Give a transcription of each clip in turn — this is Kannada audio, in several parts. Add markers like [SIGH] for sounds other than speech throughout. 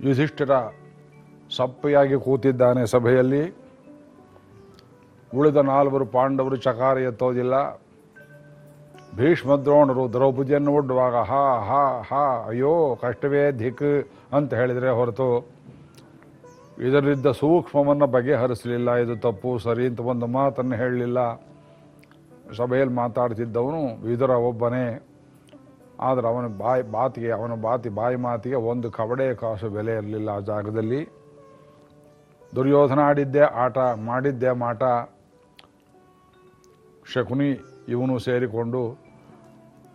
ಯುಧಿಷ್ಠಿರ ಸಪ್ಪೆಯಾಗಿ ಕೂತಿದ್ದಾನೆ ಸಭೆಯಲ್ಲಿ. ಉಳಿದ ನಾಲ್ವರು ಪಾಂಡವರು ಚಕಾರ ಎತ್ತೋದಿಲ್ಲ ಭೀಷ್ಮದ್ರೋಣರು ದ್ರೌಪದಿಯನ್ನು ಒಡ್ಡುವಾಗ ಹಾ ಹಾ ಹಾ ಅಯ್ಯೋ ಕಷ್ಟವೇ ಧಿಕ್ ಅಂತ ಹೇಳಿದರೆ ಹೊರತು ಇದರಿದ್ದ ಸೂಕ್ಷ್ಮವನ್ನು ಬಗೆಹರಿಸಲಿಲ್ಲ. ಇದು ತಪ್ಪು, ಸರಿ ಅಂತ ಒಂದು ಮಾತನ್ನು ಹೇಳಲಿಲ್ಲ. ಸಭೆಯಲ್ಲಿ ಮಾತಾಡ್ತಿದ್ದವನು ಇದರ ಒಬ್ಬನೇ. ಆದರೆ ಅವನ ಬಾಯಿ, ಬಾತಿಗೆ, ಅವನ ಬಾತಿ, ಬಾಯಿ ಮಾತಿಗೆ ಒಂದು ಕವಡೆ ಕಾಸು ಬೆಲೆ ಇರಲಿಲ್ಲ ಆ ಜಾಗದಲ್ಲಿ. ದುರ್ಯೋಧನ ಆಡಿದ್ದೆ, ಆಟ ಮಾಡಿದ್ದೆ ಮಾಟ. ಶಕುನಿ ಇವನು ಸೇರಿಕೊಂಡು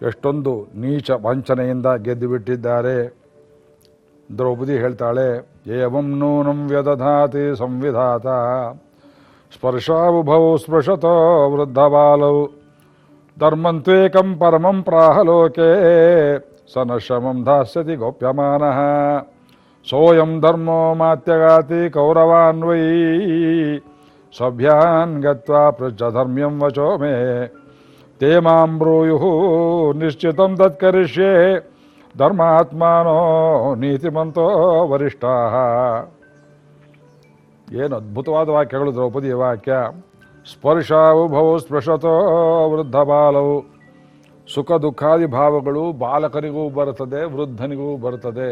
ಎಷ್ಟೊಂದು ನೀಚ ವಂಚನೆಯಿಂದ ಗೆದ್ದು ಬಿಟ್ಟಿದ್ದಾರೆ ದ್ರೌಪದಿ ಹೇಳ್ತಾಳೆ, ಏವಂ ನೂನಂ ವ್ಯದಧಾತಿ ಸಂವಿಧಾತ ಸ್ಪರ್ಶಾವುಭೌ ಸ್ಪೃಶತೋ ವೃದ್ಧಬಾಲೌ, ಧರ್ಮಂತ್ವೇಕಂ ಪರಮಂ ಪ್ರಾಹಲೋಕೆ ಸ ನ ಶಮಂ ದಾಸ್ಯತಿ ಗೋಪ್ಯಮಾನಃ, ಸೋಯಂ ಧರ್ಮೋ ಮಾತ್ಯಗಾತಿ ಕೌರವಾನ್ವೈ ಸಭ್ಯಾನ್ ಗತ್ವಾ ಪೃಚ್ಛಧರ್ಮ್ಯಂ ವಚೋ ಮೇ ತೇ ಮಾಂ ಬ್ರೂಯು ನಿಶ್ಚಿತಂ ತತ್ಕರಿಷ್ಯೆ ಧರ್ಮಾತ್ಮಾನೋ ನೀತಿಮಂತೋ ವರಿಷ್ಠ ಏನು ಅದ್ಭುತವಾದ ವಾಕ್ಯಗಳು ದ್ರೌಪದಿ ವಾಕ್ಯ. ಸ್ಪರ್ಶಾವುಭವು ಸ್ಪೃಶತೋ ವೃದ್ಧ ಬಾಲವು. ಸುಖ ದುಃಖಾದಿ ಭಾವಗಳು ಬಾಲಕನಿಗೂ ಬರುತ್ತದೆ, ವೃದ್ಧನಿಗೂ ಬರುತ್ತದೆ.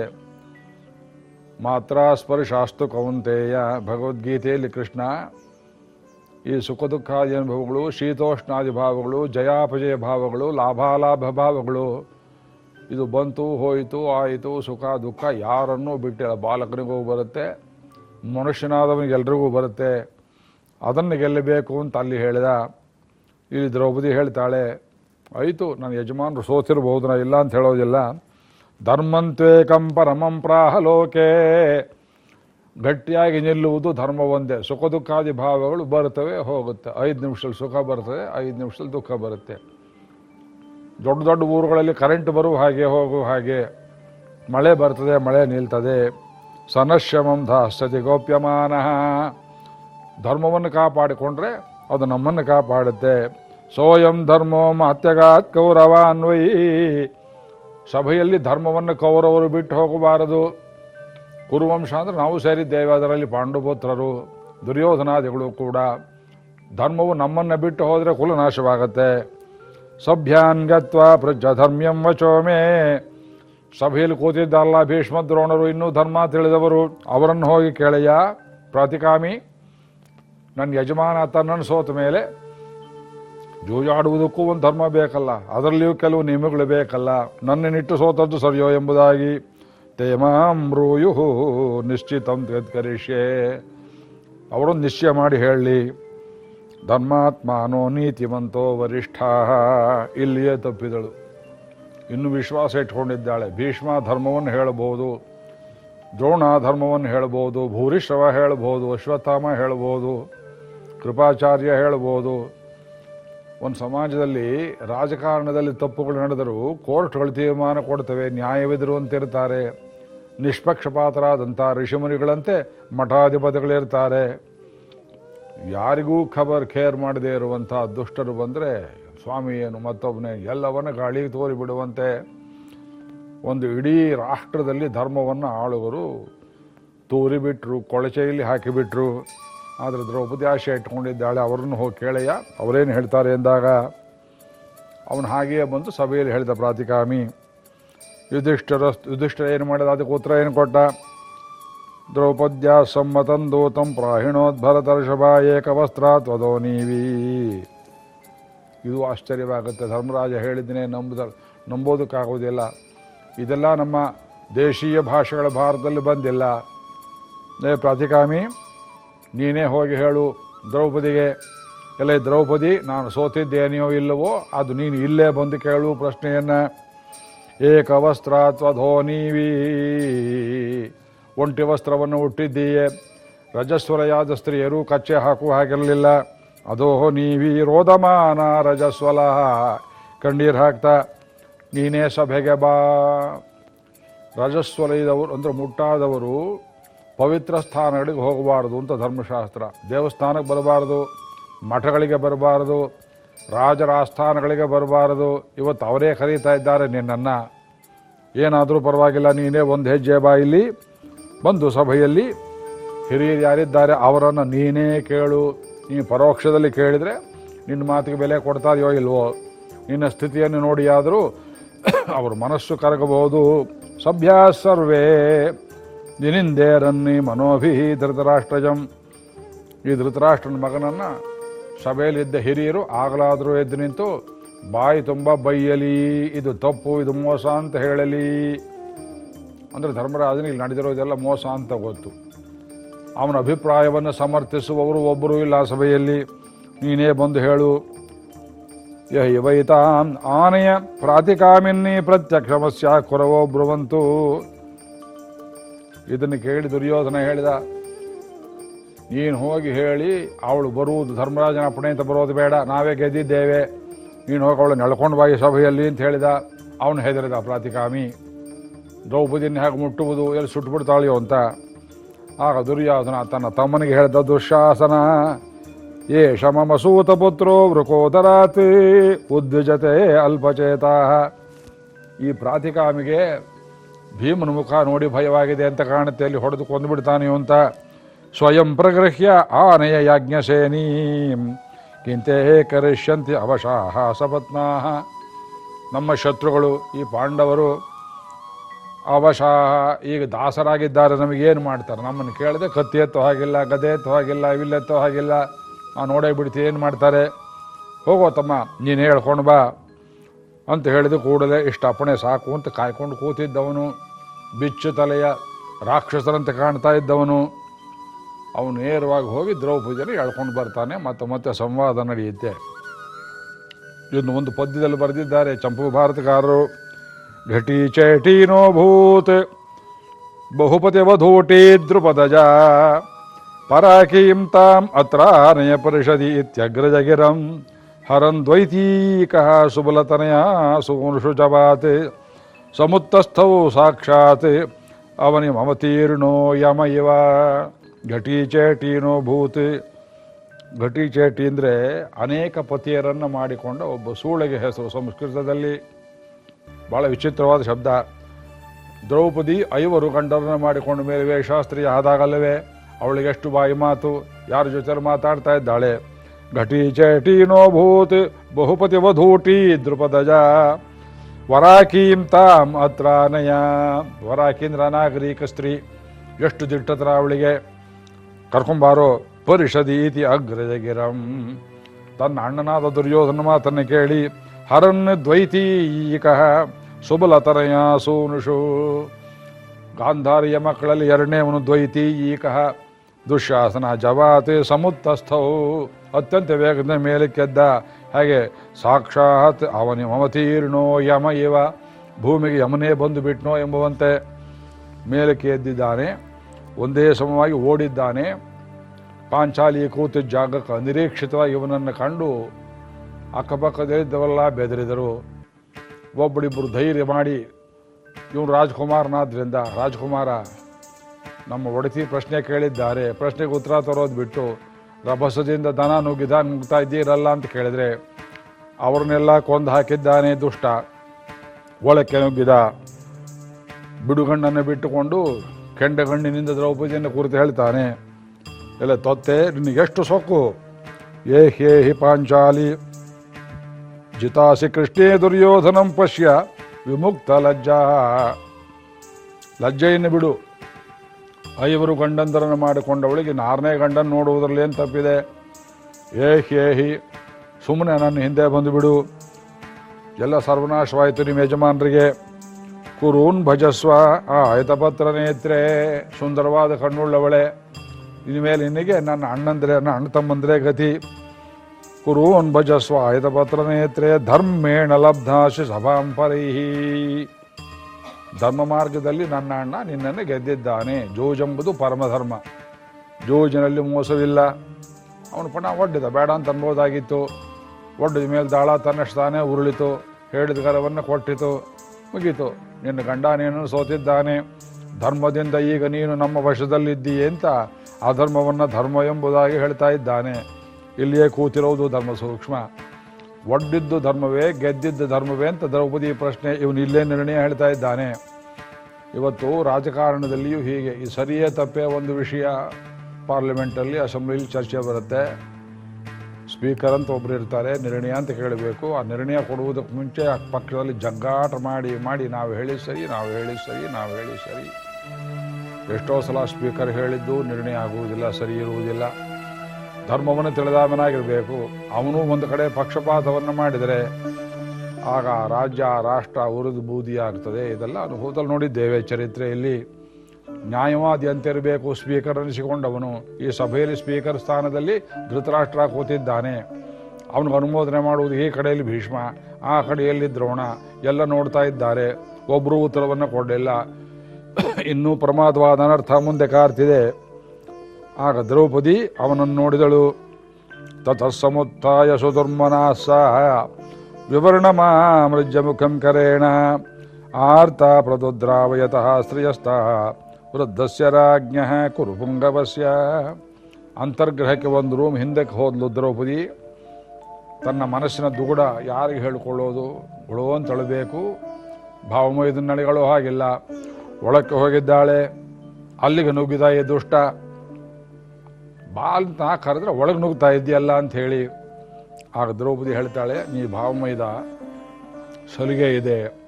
ಮಾತ್ರ ಸ್ಪರ್ಶಾಸ್ತು ಕೌಂತೆಯ ಭಗವದ್ಗೀತೆಯಲ್ಲಿ ಕೃಷ್ಣ, ಈ ಸುಖ ದುಃಖಾದಿ ಅನುಭವಗಳು, ಶೀತೋಷ್ಣಾದಿ ಭಾವಗಳು, ಜಯಾಪಜಯ ಭಾವಗಳು, ಲಾಭಾಲಾಭ ಭಾವಗಳು. ಇದು ಬಂತು, ಹೋಯಿತು, ಆಯಿತು, ಸುಖ, ದುಃಖ, ಯಾರನ್ನೂ ಬಿಟ್ಟಿಲ್ಲ. ಬಾಲಕನಿಗೂ ಬರುತ್ತೆ ಮನುಷ್ಯನಾದವನಿಗೆಲ್ರಿಗೂ ಬರುತ್ತೆ. ಅದನ್ನು ಗೆಲ್ಲಬೇಕು ಅಂತ ಅಲ್ಲಿ ಹೇಳಿದ. ಇಲ್ಲಿ ದ್ರೌಪದಿ ಹೇಳ್ತಾಳೆ, ಆಯಿತು, ನನ್ನ ಯಜಮಾನರು ಸೋತಿರ್ಬೋದು, ನಾ ಇಲ್ಲ ಅಂತ ಹೇಳೋದಿಲ್ಲ. ಧರ್ಮಂತ್ವೇಕಂ ಪರಮಂ ಪ್ರಾಹಲೋಕೆ ಗಟ್ಟಿಯಾಗಿ ನಿಲ್ಲುವುದು ಧರ್ಮ ಒಂದೇ. ಸುಖ ದುಃಖಾದಿ ಭಾವಗಳು ಬರ್ತವೆ ಹೋಗುತ್ತೆ. ಐದು ನಿಮಿಷದಲ್ಲಿ ಸುಖ ಬರ್ತದೆ, ಐದು ನಿಮಿಷದಲ್ಲಿ ದುಃಖ ಬರುತ್ತೆ. ದೊಡ್ಡ ದೊಡ್ಡ ಊರುಗಳಲ್ಲಿ ಕರೆಂಟ್ ಬರುವ ಹಾಗೆ ಹೋಗುವ ಹಾಗೆ ಮಳೆ ಬರ್ತದೆ, ಮಳೆ ನಿಲ್ತದೆ. ಸನಶ್ಯಮಂ ಧಾಸ್ತತಿ ಗೋಪ್ಯಮಾನ. ಧರ್ಮವನ್ನು ಕಾಪಾಡಿಕೊಂಡ್ರೆ ಅದು ನಮ್ಮನ್ನು ಕಾಪಾಡುತ್ತೆ. ಸೋಯಂ ಧರ್ಮೋ ಮಾತ್ಯಗಾತ್ ಕೌರವ ಅನ್ವಯಿ ಸಭೆಯಲ್ಲಿ ಧರ್ಮವನ್ನು ಕೌರವರು ಬಿಟ್ಟು ಹೋಗಬಾರದು. ಕುರುವಂಶ ಅಂದರೆ ನಾವು ಸೇರಿದ್ದೇವೆ, ಅದರಲ್ಲಿ ಪಾಂಡುಪುತ್ರರು, ದುರ್ಯೋಧನಾದಿಗಳು ಕೂಡ. ಧರ್ಮವು ನಮ್ಮನ್ನು ಬಿಟ್ಟು ಹೋದರೆ ಕುಲನಾಶವಾಗತ್ತೆ. ಸಭ್ಯಾನ್ ಗತ್ವ ಪ್ರಜ್ಜಧರ್ಮ್ಯಂ ವಚೋಮೆ ಸಭೆಯಲ್ಲಿ ಕೂತಿದ್ದಲ್ಲ ಭೀಷ್ಮ ದ್ರೋಣರು ಇನ್ನೂ ಧರ್ಮ ತಿಳಿದವರು. ಅವರನ್ನು ಹೋಗಿ ಕೇಳಯ್ಯ, ಪ್ರಾತಿಕಾಮಿ ನನ್ನ ಯಜಮಾನ ತನ್ನನ್ನು ಸೋತ ಮೇಲೆ ಜೂಜಾಡುವುದಕ್ಕೂ ಒಂದು ಧರ್ಮ ಬೇಕಲ್ಲ, ಅದರಲ್ಲಿಯೂ ಕೆಲವು ನಿಯಮಗಳು ಬೇಕಲ್ಲ ನನ್ನನ್ನಿಟ್ಟು ಸೋತದ್ದು ಸರಿಯೋ ಎಂಬುದಾಗಿ. ತೇಮಾಂ ನಿಶ್ಚಿತಂ ತತ್ಕರಿಷ್ಯೆ ಅವರೊಂದು ನಿಶ್ಚಯ ಮಾಡಿ ಹೇಳಲಿ ಧರ್ಮಾತ್ಮಾನೋ ನೀತಿವಂತೋ ವರಿಷ್ಠ. ಇಲ್ಲಿಯೇ ತಪ್ಪಿದಳು. ಇನ್ನು ವಿಶ್ವಾಸ ಇಟ್ಕೊಂಡಿದ್ದಾಳೆ. ಭೀಷ್ಮ ಧರ್ಮವನ್ನು ಹೇಳಬಹುದು, ದ್ರೋಣ ಧರ್ಮವನ್ನು ಹೇಳ್ಬೋದು ಭೂರಿಶ್ರವ ಹೇಳ್ಬೋದು ಅಶ್ವತ್ಥಾಮ ಹೇಳ್ಬೋದು ಕೃಪಾಚಾರ್ಯ ಹೇಳ್ಬೋದು ಒಂದು ಸಮಾಜದಲ್ಲಿ ರಾಜಕಾರಣದಲ್ಲಿ ತಪ್ಪುಗಳು ನಡೆದರೂ ಕೋರ್ಟ್ಗಳು ತೀರ್ಮಾನ ಕೊಡ್ತವೆ, ನ್ಯಾಯವಿದ್ರು ಅಂತಿರ್ತಾರೆ ನಿಷ್ಪಕ್ಷಪಾತರಾದಂಥ ಋಷಿಮುನಿಗಳಂತೆ ಮಠಾಧಿಪತಿಗಳಿರ್ತಾರೆ. ಯಾರಿಗೂ ಖಬರ್ ಖೇರ್ ಮಾಡದೇ ಇರುವಂಥ ದುಷ್ಟರು ಬಂದರೆ ಸ್ವಾಮಿ ಏನು ಮತ್ತೊಬ್ಬನೇ, ಎಲ್ಲವನ್ನ ಗಾಳಿ ತೋರಿ ಬಿಡುವಂತೆ. ಒಂದು ಇಡೀ ರಾಷ್ಟ್ರದಲ್ಲಿ ಧರ್ಮವನ್ನು ಆಳುವರು ತೂರಿಬಿಟ್ರು ಕೊಳಚೆಯಲ್ಲಿ ಹಾಕಿಬಿಟ್ರು. ಆದರೆ ದ್ರೌಪದಿ ಆಶೆ ಇಟ್ಕೊಂಡಿದ್ದಾಳೆ, ಅವರನ್ನು ಹೋಗಿ ಕೇಳಯ್ಯ, ಅವರೇನು ಹೇಳ್ತಾರೆ ಎಂದಾಗ, ಅವನು ಹಾಗೆಯೇ ಬಂದು ಸಭೆಯಲ್ಲಿ ಹೇಳಿದ ಪ್ರಾತಿಕಾಮಿ, ಯುಧಿಷ್ಠರ ಯುಧಿಷ್ಠರ ಏನು ಮಾಡಿದ, ಅದಕ್ಕೆ ಉತ್ತರ ಏನು ಕೊಟ್ಟ? ದ್ರೌಪದ್ಯ ಸಮ್ಮತಂ ದೂತಂ ಪ್ರಾಹಿಣೋದ್ಭರತರ್ಷಭ ಏಕವಸ್ತ್ರ ತ್ವದೋ ಇದು ಆಶ್ಚರ್ಯವಾಗುತ್ತೆ. ಧರ್ಮರಾಜ ಹೇಳಿದ್ದನೇ ನಂಬುದ ನಂಬೋದಕ್ಕಾಗೋದಿಲ್ಲ ಇದೆಲ್ಲ ನಮ್ಮ ದೇಶೀಯ ಭಾಷೆಗಳ ಭಾರತದಲ್ಲಿ ಬಂದಿಲ್ಲ. ನೇ ಪ್ರಾತಿಕಾಮಿ ನೀನೇ ಹೋಗಿ ಹೇಳು ದ್ರೌಪದಿಗೆ. ಎಲ್ಲ ದ್ರೌಪದಿ, ನಾನು ಸೋತಿದ್ದೇನೆಯೋ ಇಲ್ಲವೋ, ಅದು ನೀನು ಇಲ್ಲೇ ಬಂದು ಕೇಳು ಪ್ರಶ್ನೆಯನ್ನು. ಏಕವಸ್ತ್ರಾತ್ವಧೋನೀವೀ ಒಂಟಿ ವಸ್ತ್ರವನ್ನು ಹುಟ್ಟಿದ್ದೀಯೇ ರಜಸ್ವಲಯಾದ ಸ್ತ್ರೀಯರು ಕಚ್ಚೆ ಹಾಕುವ ಹಾಗಿರಲಿಲ್ಲ. ಅದೋ ನೀವಿ ರೋದಮಾನ ರಜಸ್ವಲ. ಕಣ್ಣೀರು ಹಾಕ್ತಾ, ನೀನೇ ಸಭೆಗೆ ಬಾ. ರಜಸ್ವಲಯದವರು ಅಂದರೆ ಮುಟ್ಟಾದವರು ಪವಿತ್ರ ಸ್ಥಾನಗಳಿಗೆ ಹೋಗಬಾರದು ಅಂತ ಧರ್ಮಶಾಸ್ತ್ರ. ದೇವಸ್ಥಾನಕ್ಕೆ ಬರಬಾರದು, ಮಠಗಳಿಗೆ ಬರಬಾರದು, ರಾಜರ ಆಸ್ಥಾನಗಳಿಗೆ ಬರಬಾರದು. ಇವತ್ತು ಅವರೇ ಕರೀತಾ ಇದ್ದಾರೆ ನಿನ್ನನ್ನು. ಏನಾದರೂ ಪರವಾಗಿಲ್ಲ, ನೀನೇ ಒಂದು ಹೆಜ್ಜೆ ಬಾ ಇಲ್ಲಿ. ಬಂದು ಸಭೆಯಲ್ಲಿ ಹಿರಿಯರು ಯಾರಿದ್ದಾರೆ ಅವರನ್ನು ನೀನೇ ಕೇಳು. ನೀನು ಪರೋಕ್ಷದಲ್ಲಿ ಕೇಳಿದರೆ ನಿನ್ನ ಮಾತಿಗೆ ಬೆಲೆ ಕೊಡ್ತಾರೆಯೋ ಇಲ್ವೋ? ನಿನ್ನ ಸ್ಥಿತಿಯನ್ನು ನೋಡಿಯಾದರೂ [COUGHS] ಅವ್ರ ಮನಸ್ಸು ಕರಗಬಹುದು. ಸಭ್ಯ ಸರ್ವೇ. ನಿನಿಂದೇರನ್ನಿ ಮನೋಭಿ ಧೃತರಾಷ್ಟ್ರಜಂ ಈ ಧೃತರಾಷ್ಟ್ರನ ಮಗನನ್ನು ಸಭೆಯಲ್ಲಿದ್ದ ಹಿರಿಯರು ಆಗಲಾದರೂ ಎದ್ದು ನಿಂತು ಬಾಯಿ ತುಂಬ ಬೈಯಲಿ, ಇದು ತಪ್ಪು, ಇದು ಮೋಸ ಅಂತ ಹೇಳಲಿ. ಅಂದರೆ ಧರ್ಮರಾಜನಿಗೆ ನಡೆದಿರೋದೆಲ್ಲ ಮೋಸ ಅಂತ ಗೊತ್ತು. ಅವನ ಅಭಿಪ್ರಾಯವನ್ನು ಸಮರ್ಥಿಸುವವರು ಒಬ್ಬರು ಇಲ್ಲ ಆ ಸಭೆಯಲ್ಲಿ. ನೀನೇ ಬಂದು ಹೇಳು. ಯೈವೈತಾಂ ಆನೆಯ ಪ್ರಾತಿಕಾಮಿನ್ನಿ ಪ್ರತ್ಯಕ್ಷಮಸ್ಯ ಕೊರವೋ ಬ್ರುವಂತು. ಇದನ್ನು ಕೇಳಿ ದುರ್ಯೋಧನ ಹೇಳಿದ, ನೀನು ಹೋಗಿ ಹೇಳಿ ಅವಳು ಬರುವುದು ಧರ್ಮರಾಜನ ಅಪ್ಪಣೆ ಅಂತ ಬರೋದು ಬೇಡ, ನಾವೇ ಗೆದ್ದಿದ್ದೇವೆ. ನೀನು ಹೋಗಿ ಅವಳು ನಳ್ಕೊಂಡು ಬಾಯಿ ಸಭೆಯಲ್ಲಿ ಅಂತ ಹೇಳಿದ. ಅವನು ಹೆದರಿದ ಪ್ರಾತಿಕಾಮಿ. ದ್ರೌಪದಿನ ಹೇಗೆ ಮುಟ್ಟುವುದು, ಎಲ್ಲಿ ಸುಟ್ಟುಬಿಡ್ತಾಳೆಯೋ ಅಂತ. ಆಗ ದುರ್ಯೋಧನ ತನ್ನ ತಮ್ಮನಿಗೆ ಹೇಳಿದ ದುಶಾಸನ, ಏ ಶಮಮಸೂತ ಪುತ್ರೋ ವೃಕೋದರಾತ್, ಉದ್ವಿಜತೆ ಅಲ್ಪಚೇತ. ಈ ಪ್ರಾತಿಕಾಮಿಗೆ ಭೀಮನ ಮುಖ ನೋಡಿ ಭಯವಾಗಿದೆ ಅಂತ ಕಾಣುತ್ತೆ, ಅಲ್ಲಿ ಹೊಡೆದು ಕೊಂದುಬಿಡ್ತಾನೆಯೋ ಅಂತ. ಸ್ವಯಂ ಪ್ರಗೃಹ್ಯ ಆನೆಯ ಯಾಜ್ಞಸೇನೀ ಕಿಂತೆ ಕರಿಷ್ಯಂತಿ ಅವಶಾಹ ಸಪತ್ನಾ ನಮ್ಮ ಶತ್ರುಗಳು, ಈ ಪಾಂಡವರು ಅವಶಾಹ, ಈಗ ದಾಸರಾಗಿದ್ದಾರೆ, ನಮಗೇನು ಮಾಡ್ತಾರೆ? ನಮ್ಮನ್ನು ಕೇಳದೆ ಕತ್ತಿ ಎತ್ತೋ ಹಾಗಿಲ್ಲ, ಗದೆ ಎತ್ತೋ ಹಾಗಿಲ್ಲ ವಿಲ್ಲೆತ್ತೋ ಹಾಗಿಲ್ಲ. ನಾವು ನೋಡೇ ಬಿಡ್ತಿ, ಏನು ಮಾಡ್ತಾರೆ? ಹೋಗೋ ತಮ್ಮ, ನೀನು ಹೇಳ್ಕೊಂಡು ಬಾ. ಅಂತ ಹೇಳಿದ ಕೂಡಲೇ ಇಷ್ಟು ಅಪ್ಪಣೆ ಸಾಕು ಅಂತ ಕಾಯ್ಕೊಂಡು ಕೂತಿದ್ದವನು. ಬಿಚ್ಚು ತಲೆಯ ರಾಕ್ಷಸರಂತೆ ಕಾಣ್ತಾ ಇದ್ದವನು. ಅವನು ನೇರವಾಗಿ ಹೋಗಿ ದ್ರೌಪದಿಯನ್ನು ಎಳ್ಕೊಂಡು ಬರ್ತಾನೆ, ಮತ್ತೆ ಮತ್ತೆ ಸಂವಾದ ನಡೆಯುತ್ತೆ. ಇನ್ನು ಒಂದು ಪದ್ಯದಲ್ಲಿ ಬರೆದಿದ್ದಾರೆ, ಚಂಪು ಭಾರತಕಾರರು ಘಟಿ ಬಹುಪತಿ ವಧೂಟಿ ದ್ರುಪದಜ. ಪರಾಕೀಂ ತಾಂ ಅತ್ರಾನಯ ಪರಿಷದಿ ಇತ್ಯಗ್ರಜಗಿರಂ. ಹರನ್ ದ್ವೈತೀಕ ಸುಬಲತನಯ ಸುಗುಣುಷು ಜವಾತ್. ಸಮುತ್ತಸ್ಥೌ ಸಾಕ್ಷಾತ್. ಅವನಿ ಮಮತೀರ್ಣೋ ಯಮ ಇವ ಘಟಿ ಚೇಟೀನೋ ಭೂತ್. ಘಟಿ ಚೇಟಿ ಅಂದರೆ ಅನೇಕ ಪತಿಯರನ್ನು ಮಾಡಿಕೊಂಡ ಒಬ್ಬ ಸೂಳೆಗೆ ಹೆಸರು ಸಂಸ್ಕೃತದಲ್ಲಿ. ಭಾಳ ವಿಚಿತ್ರವಾದ ಶಬ್ದ. ದ್ರೌಪದಿ ಐವರು ಗಂಡರನ್ನು ಮಾಡಿಕೊಂಡ ಮೇಲೆ ವೇಷಾಸ್ತ್ರೀಯ ಆದಾಗಲ್ಲವೇ ಅವಳಿಗೆಷ್ಟು ಬಾಯಿ ಮಾತು? ಯಾರ ಜೊತೆ ಮಾತಾಡ್ತಾ ಇದ್ದಾಳೆ. ಘಟಿ ಚಟೀನೋ ಭೂತ್, ಬಹುಪತಿ ವಧೂಟಿ ದೃಪದಜ ವರಾಕೀಂ ತಾಂ ಅತ್ರಾನಯ. ವರಾಕೀಂದ್ರ ನಾಗರಿಕ ಸ್ತ್ರೀ. ಎಷ್ಟು ದಿಟ್ಟತ್ರ ಅವಳಿಗೆ? ಕರ್ಕೊಂಬಾರೋ, ಪರಿಷದಿ ಅಗ್ರಜಗಿರಂ. ತನ್ನ ಅಣ್ಣನಾದ ದುರ್ಯೋಧನ ಮಾತನ್ನು ಕೇಳಿ, ಹರನ್ ದ್ವೈತೀಕ ಸುಬಲತನಯ ಸೂನುಷು ಗಾಂಧಾರಿಯ ಮಕ್ಕಳಲ್ಲಿ ಎರಡನೇವನು ಈಕಃ ದುಶ್ಯಾಸನ. ಜವಾತಿ ಸಮುತ್ತಸ್ಥವು ಅತ್ಯಂತ ವೇಗದ ಮೇಲಕ್ಕೆದ್ದ. ಹಾಗೆ ಸಾಕ್ಷಾತ್ ಅವನಿ ಮಮತೀರ್ಣೋ ಯಮ ಇವ. ಭೂಮಿಗೆ ಯಮನೇ ಬಂದು ಬಿಟ್ನೋ ಎಂಬುವಂತೆ ಮೇಲಕ್ಕೆ ಎದ್ದಿದ್ದಾನೆ. ಒಂದೇ ಸಮವಾಗಿ ಓಡಿದ್ದಾನೆ. ಪಾಂಚಾಲಿ ಕೂತು ಜಾಗಕ್ಕೆ ಅನಿರೀಕ್ಷಿತವಾಗಿ ಇವನನ್ನು ಕಂಡು ಅಕ್ಕಪಕ್ಕದಲ್ಲಿದ್ದವಲ್ಲ ಬೆದರಿದರು. ಒಬ್ಬಡಿಬ್ಬರು ಧೈರ್ಯ ಮಾಡಿ, ಇವನು ರಾಜ್ಕುಮಾರನಾದ್ರಿಂದ, ರಾಜ್ಕುಮಾರ ನಮ್ಮ ಒಡತಿ ಪ್ರಶ್ನೆ ಕೇಳಿದ್ದಾರೆ. ಪ್ರಶ್ನೆಗೆ ಉತ್ತರ ತರೋದು ಬಿಟ್ಟು ರಭಸದಿಂದ ದನ ನುಗ್ಗಿದ ನುಗ್ತಾ ಇದ್ದೀರಲ್ಲ ಅಂತ ಕೇಳಿದ್ರೆ, ಅವ್ರನ್ನೆಲ್ಲ ಕೊಂದು ಹಾಕಿದ್ದಾನೆ ದುಷ್ಟ. ಒಳಕ್ಕೆ ನುಗ್ಗಿದ ಬಿಡುಗಣ್ಣನ್ನು ಬಿಟ್ಟುಕೊಂಡು ಕೆಂಡಗಣ್ಣಿನಿಂದ ದ್ರೌಪದಿಯನ್ನು ಕುರಿತು ಹೇಳ್ತಾನೆ, ಎಲ್ಲ ತೊತ್ತೆ, ನಿನಗೆಷ್ಟು ಸೊಕ್ಕು? ಏ ಹೇ ಹಿ ಪಾಂಚಾಲಿ ಜಿತಾಸಿ ಕೃಷ್ಣೇ ದುರ್ಯೋಧನಂ ಪಶ್ಯ ವಿಮುಕ್ತ ಲಜ್ಜಾ. ಲಜ್ಜೆಯನ್ನು ಬಿಡು. ಐವರು ಗಂಡಂದರನ್ನು ಮಾಡಿಕೊಂಡವಳಿಗೆ ನಾರನೇ ಗಂಡನ ನೋಡುವುದರಲ್ಲಿ ಏನು ತಪ್ಪಿದೆ? ಏಹ್, ಏಹಿ ಸುಮ್ಮನೆ ನನ್ನ ಹಿಂದೆ ಬಂದು ಬಿಡು. ಎಲ್ಲ ಸರ್ವನಾಶವಾಯಿತು ನಿಮ್ಮ ಯಜಮಾನರಿಗೆ. ಕುರೂನ್ ಭಜಸ್ವ ಆ ನೇತ್ರೆ, ಸುಂದರವಾದ ಕಣ್ಣುಳ್ಳವಳೆ. ಇನ್ಮೇಲೆ ನಿನಗೆ ನನ್ನ ಅಣ್ಣಂದ್ರೆ, ನನ್ನ ಅಣ್ಣ ತಮ್ಮಂದ್ರೆ ಗತಿ. ಕುರೂನ್ ಭಜಸ್ವ ಆಯತಪತ್ರ ನೇತ್ರೆ ಧರ್ಮೇಣ ಲಬ್ಧಾಶಿ ಸಭಾಂಪರೈಹಿ ಧರ್ಮ ಮಾರ್ಗದಲ್ಲಿ ನನ್ನ ಅಣ್ಣ ನಿನ್ನನ್ನು ಗೆದ್ದಿದ್ದಾನೆ. ಜೋಜೆಂಬುದು ಪರಮಧರ್ಮ. ಜೋಜಿನಲ್ಲಿ ಮೋಸವಿಲ್ಲ. ಅವನು ಪಣ ಒಡ್ಡಿದ. ಬೇಡ ಅಂತ ಅನ್ಬೋದಾಗಿತ್ತು. ಒಡ್ಡಿದ ಮೇಲೆ ದಾಳ ತನ್ನಷ್ಟು ತಾನೇ ಉರುಳಿತು. ಹೇಳಿದ ಕರವನ್ನು ಕೊಟ್ಟಿತು. ಮುಗೀತು. ನಿನ್ನ ಗಂಡ ನೀನು ಸೋತಿದ್ದಾನೆ. ಧರ್ಮದಿಂದ ಈಗ ನೀನು ನಮ್ಮ ವಶದಲ್ಲಿದ್ದೀಯೆ ಅಂತ ಅಧರ್ಮವನ್ನು ಧರ್ಮ ಎಂಬುದಾಗಿ ಹೇಳ್ತಾ ಇದ್ದಾನೆ. ಇಲ್ಲಿಯೇ ಕೂತಿರೋದು ಧರ್ಮ ಸೂಕ್ಷ್ಮ ಒಡ್ಡಿದ್ದು ಧರ್ಮವೇ, ಗೆದ್ದಿದ್ದು ಧರ್ಮವೇ ಅಂತ ದ್ರೌಪದಿ ಪ್ರಶ್ನೆ ಇವನು ಇಲ್ಲೇ ನಿರ್ಣಯ ಹೇಳ್ತಾ ಇದ್ದಾನೆ. ಇವತ್ತು ರಾಜಕಾರಣದಲ್ಲಿಯೂ ಹೀಗೆ. ಈ ಸರಿಯೇ ತಪ್ಪೇ ಒಂದು ವಿಷಯ. ಪಾರ್ಲಿಮೆಂಟಲ್ಲಿ ಅಸೆಂಬ್ಲಿಲಿ ಚರ್ಚೆ ಬರುತ್ತೆ. ಸ್ಪೀಕರ್ ಅಂತ ಒಬ್ಬರು ಇರ್ತಾರೆ, ನಿರ್ಣಯ ಅಂತ ಕೇಳಬೇಕು. ಆ ನಿರ್ಣಯ ಕೊಡುವುದಕ್ಕೆ ಮುಂಚೆ ಆ ಪಕ್ಷದಲ್ಲಿ ಜಗ್ಗಾಟ ಮಾಡಿ ಮಾಡಿ, ನಾವು ಹೇಳಿ ಸರಿ, ನಾವು ಹೇಳಿ ಸರಿ, ನಾವು ಹೇಳಿ ಸರಿ. ಎಷ್ಟೋ ಸಲ ಸ್ಪೀಕರ್ ಹೇಳಿದ್ದು ನಿರ್ಣಯ ಆಗುವುದಿಲ್ಲ, ಸರಿ ಇರುವುದಿಲ್ಲ. ಧರ್ಮವನ್ನು ತಿಳಿದಾಮನಾಗಿರಬೇಕು ಅವನು ಒಂದು ಕಡೆ ಪಕ್ಷಪಾತವನ್ನು ಮಾಡಿದರೆ ಆಗ ರಾಜ್ಯ, ರಾಷ್ಟ್ರ ಉರಿದು ಬೂದಿಯಾಗ್ತದೆ ಇದೆಲ್ಲ ಅನುಭವದಲ್ಲಿ ನೋಡಿದ್ದೇವೆ ಚರಿತ್ರೆಯಲ್ಲಿ. ನ್ಯಾಯವಾದಿ ಅಂತಿರಬೇಕು, ಸ್ಪೀಕರ್ ಅನಿಸಿಕೊಂಡವನು. ಈ ಸಭೆಯಲ್ಲಿ ಸ್ಪೀಕರ್ ಸ್ಥಾನದಲ್ಲಿ ಧೃತರಾಷ್ಟ್ರ ಕೂತಿದ್ದಾನೆ. ಅವನಿಗೆ ಅನುಮೋದನೆ ಮಾಡುವುದು ಈ ಕಡೆಯಲ್ಲಿ ಭೀಷ್ಮ, ಆ ಕಡೆಯಲ್ಲಿ ದ್ರೋಣ. ಎಲ್ಲ ನೋಡ್ತಾ ಇದ್ದಾರೆ. ಒಬ್ಬರು ಉತ್ತರವನ್ನು ಕೊಡಲಿಲ್ಲ. ಇನ್ನೂ ಪ್ರಮಾದವಾದ ಅನರ್ಥ ಮುಂದೆ ಕಾರ್ತಿದೆ. ಆಗ ದ್ರೌಪದಿ ಅವನನ್ನು ನೋಡಿದಳು. ತತಸ್ಸಮುತ್ಥಾಯ ಸುಧರ್ಮನಾ ಸಹ ವಿವರ್ಣಮಾಮೃಜ್ಯ ಮುಖಂ ಕರೇಣ ಆರ್ತ ಪ್ರದುದ್ರಾವಯತಃ ಸ್ತ್ರೀಯಸ್ತಃ ವೃದ್ಧಸ್ಯ ರಾಜ್ಞ ಕುರುಪುಂಗವಸ್ಯ ಅಂತರ್ಗ್ರಹಕ್ಕೆ ಒಂದು ರೂಮ್ ಹಿಂದಕ್ಕೆ ಹೋದ್ಲು ದ್ರೌಪದಿ. ತನ್ನ ಮನಸ್ಸಿನ ದುಗುಡ ಯಾರಿಗೆ ಹೇಳಿಕೊಳ್ಳೋದು? ಅಳಬೇಕು ಭಾವಮಯದ ನಡೆಗಳು ಹಾಗಿಲ್ಲ. ಒಳಕ್ಕೆ ಹೋಗಿದ್ದಾಳೆ. ಅಲ್ಲಿಗೆ ನುಗ್ಗಿದ ಈ ದುಷ್ಟ ಬಾ ನಾ ಕರೆದ್ರೆ ಒಳಗೆ ನುಗ್ತಾ ಇದೆಯಲ್ಲ ಅಂತ ಹೇಳಿ ಆಗ ದ್ರೌಪದಿ ಹೇಳ್ತಾಳೆ, ನೀ ಭಾವಮೈದ ಸಲಿಗೆ ಇದೆ.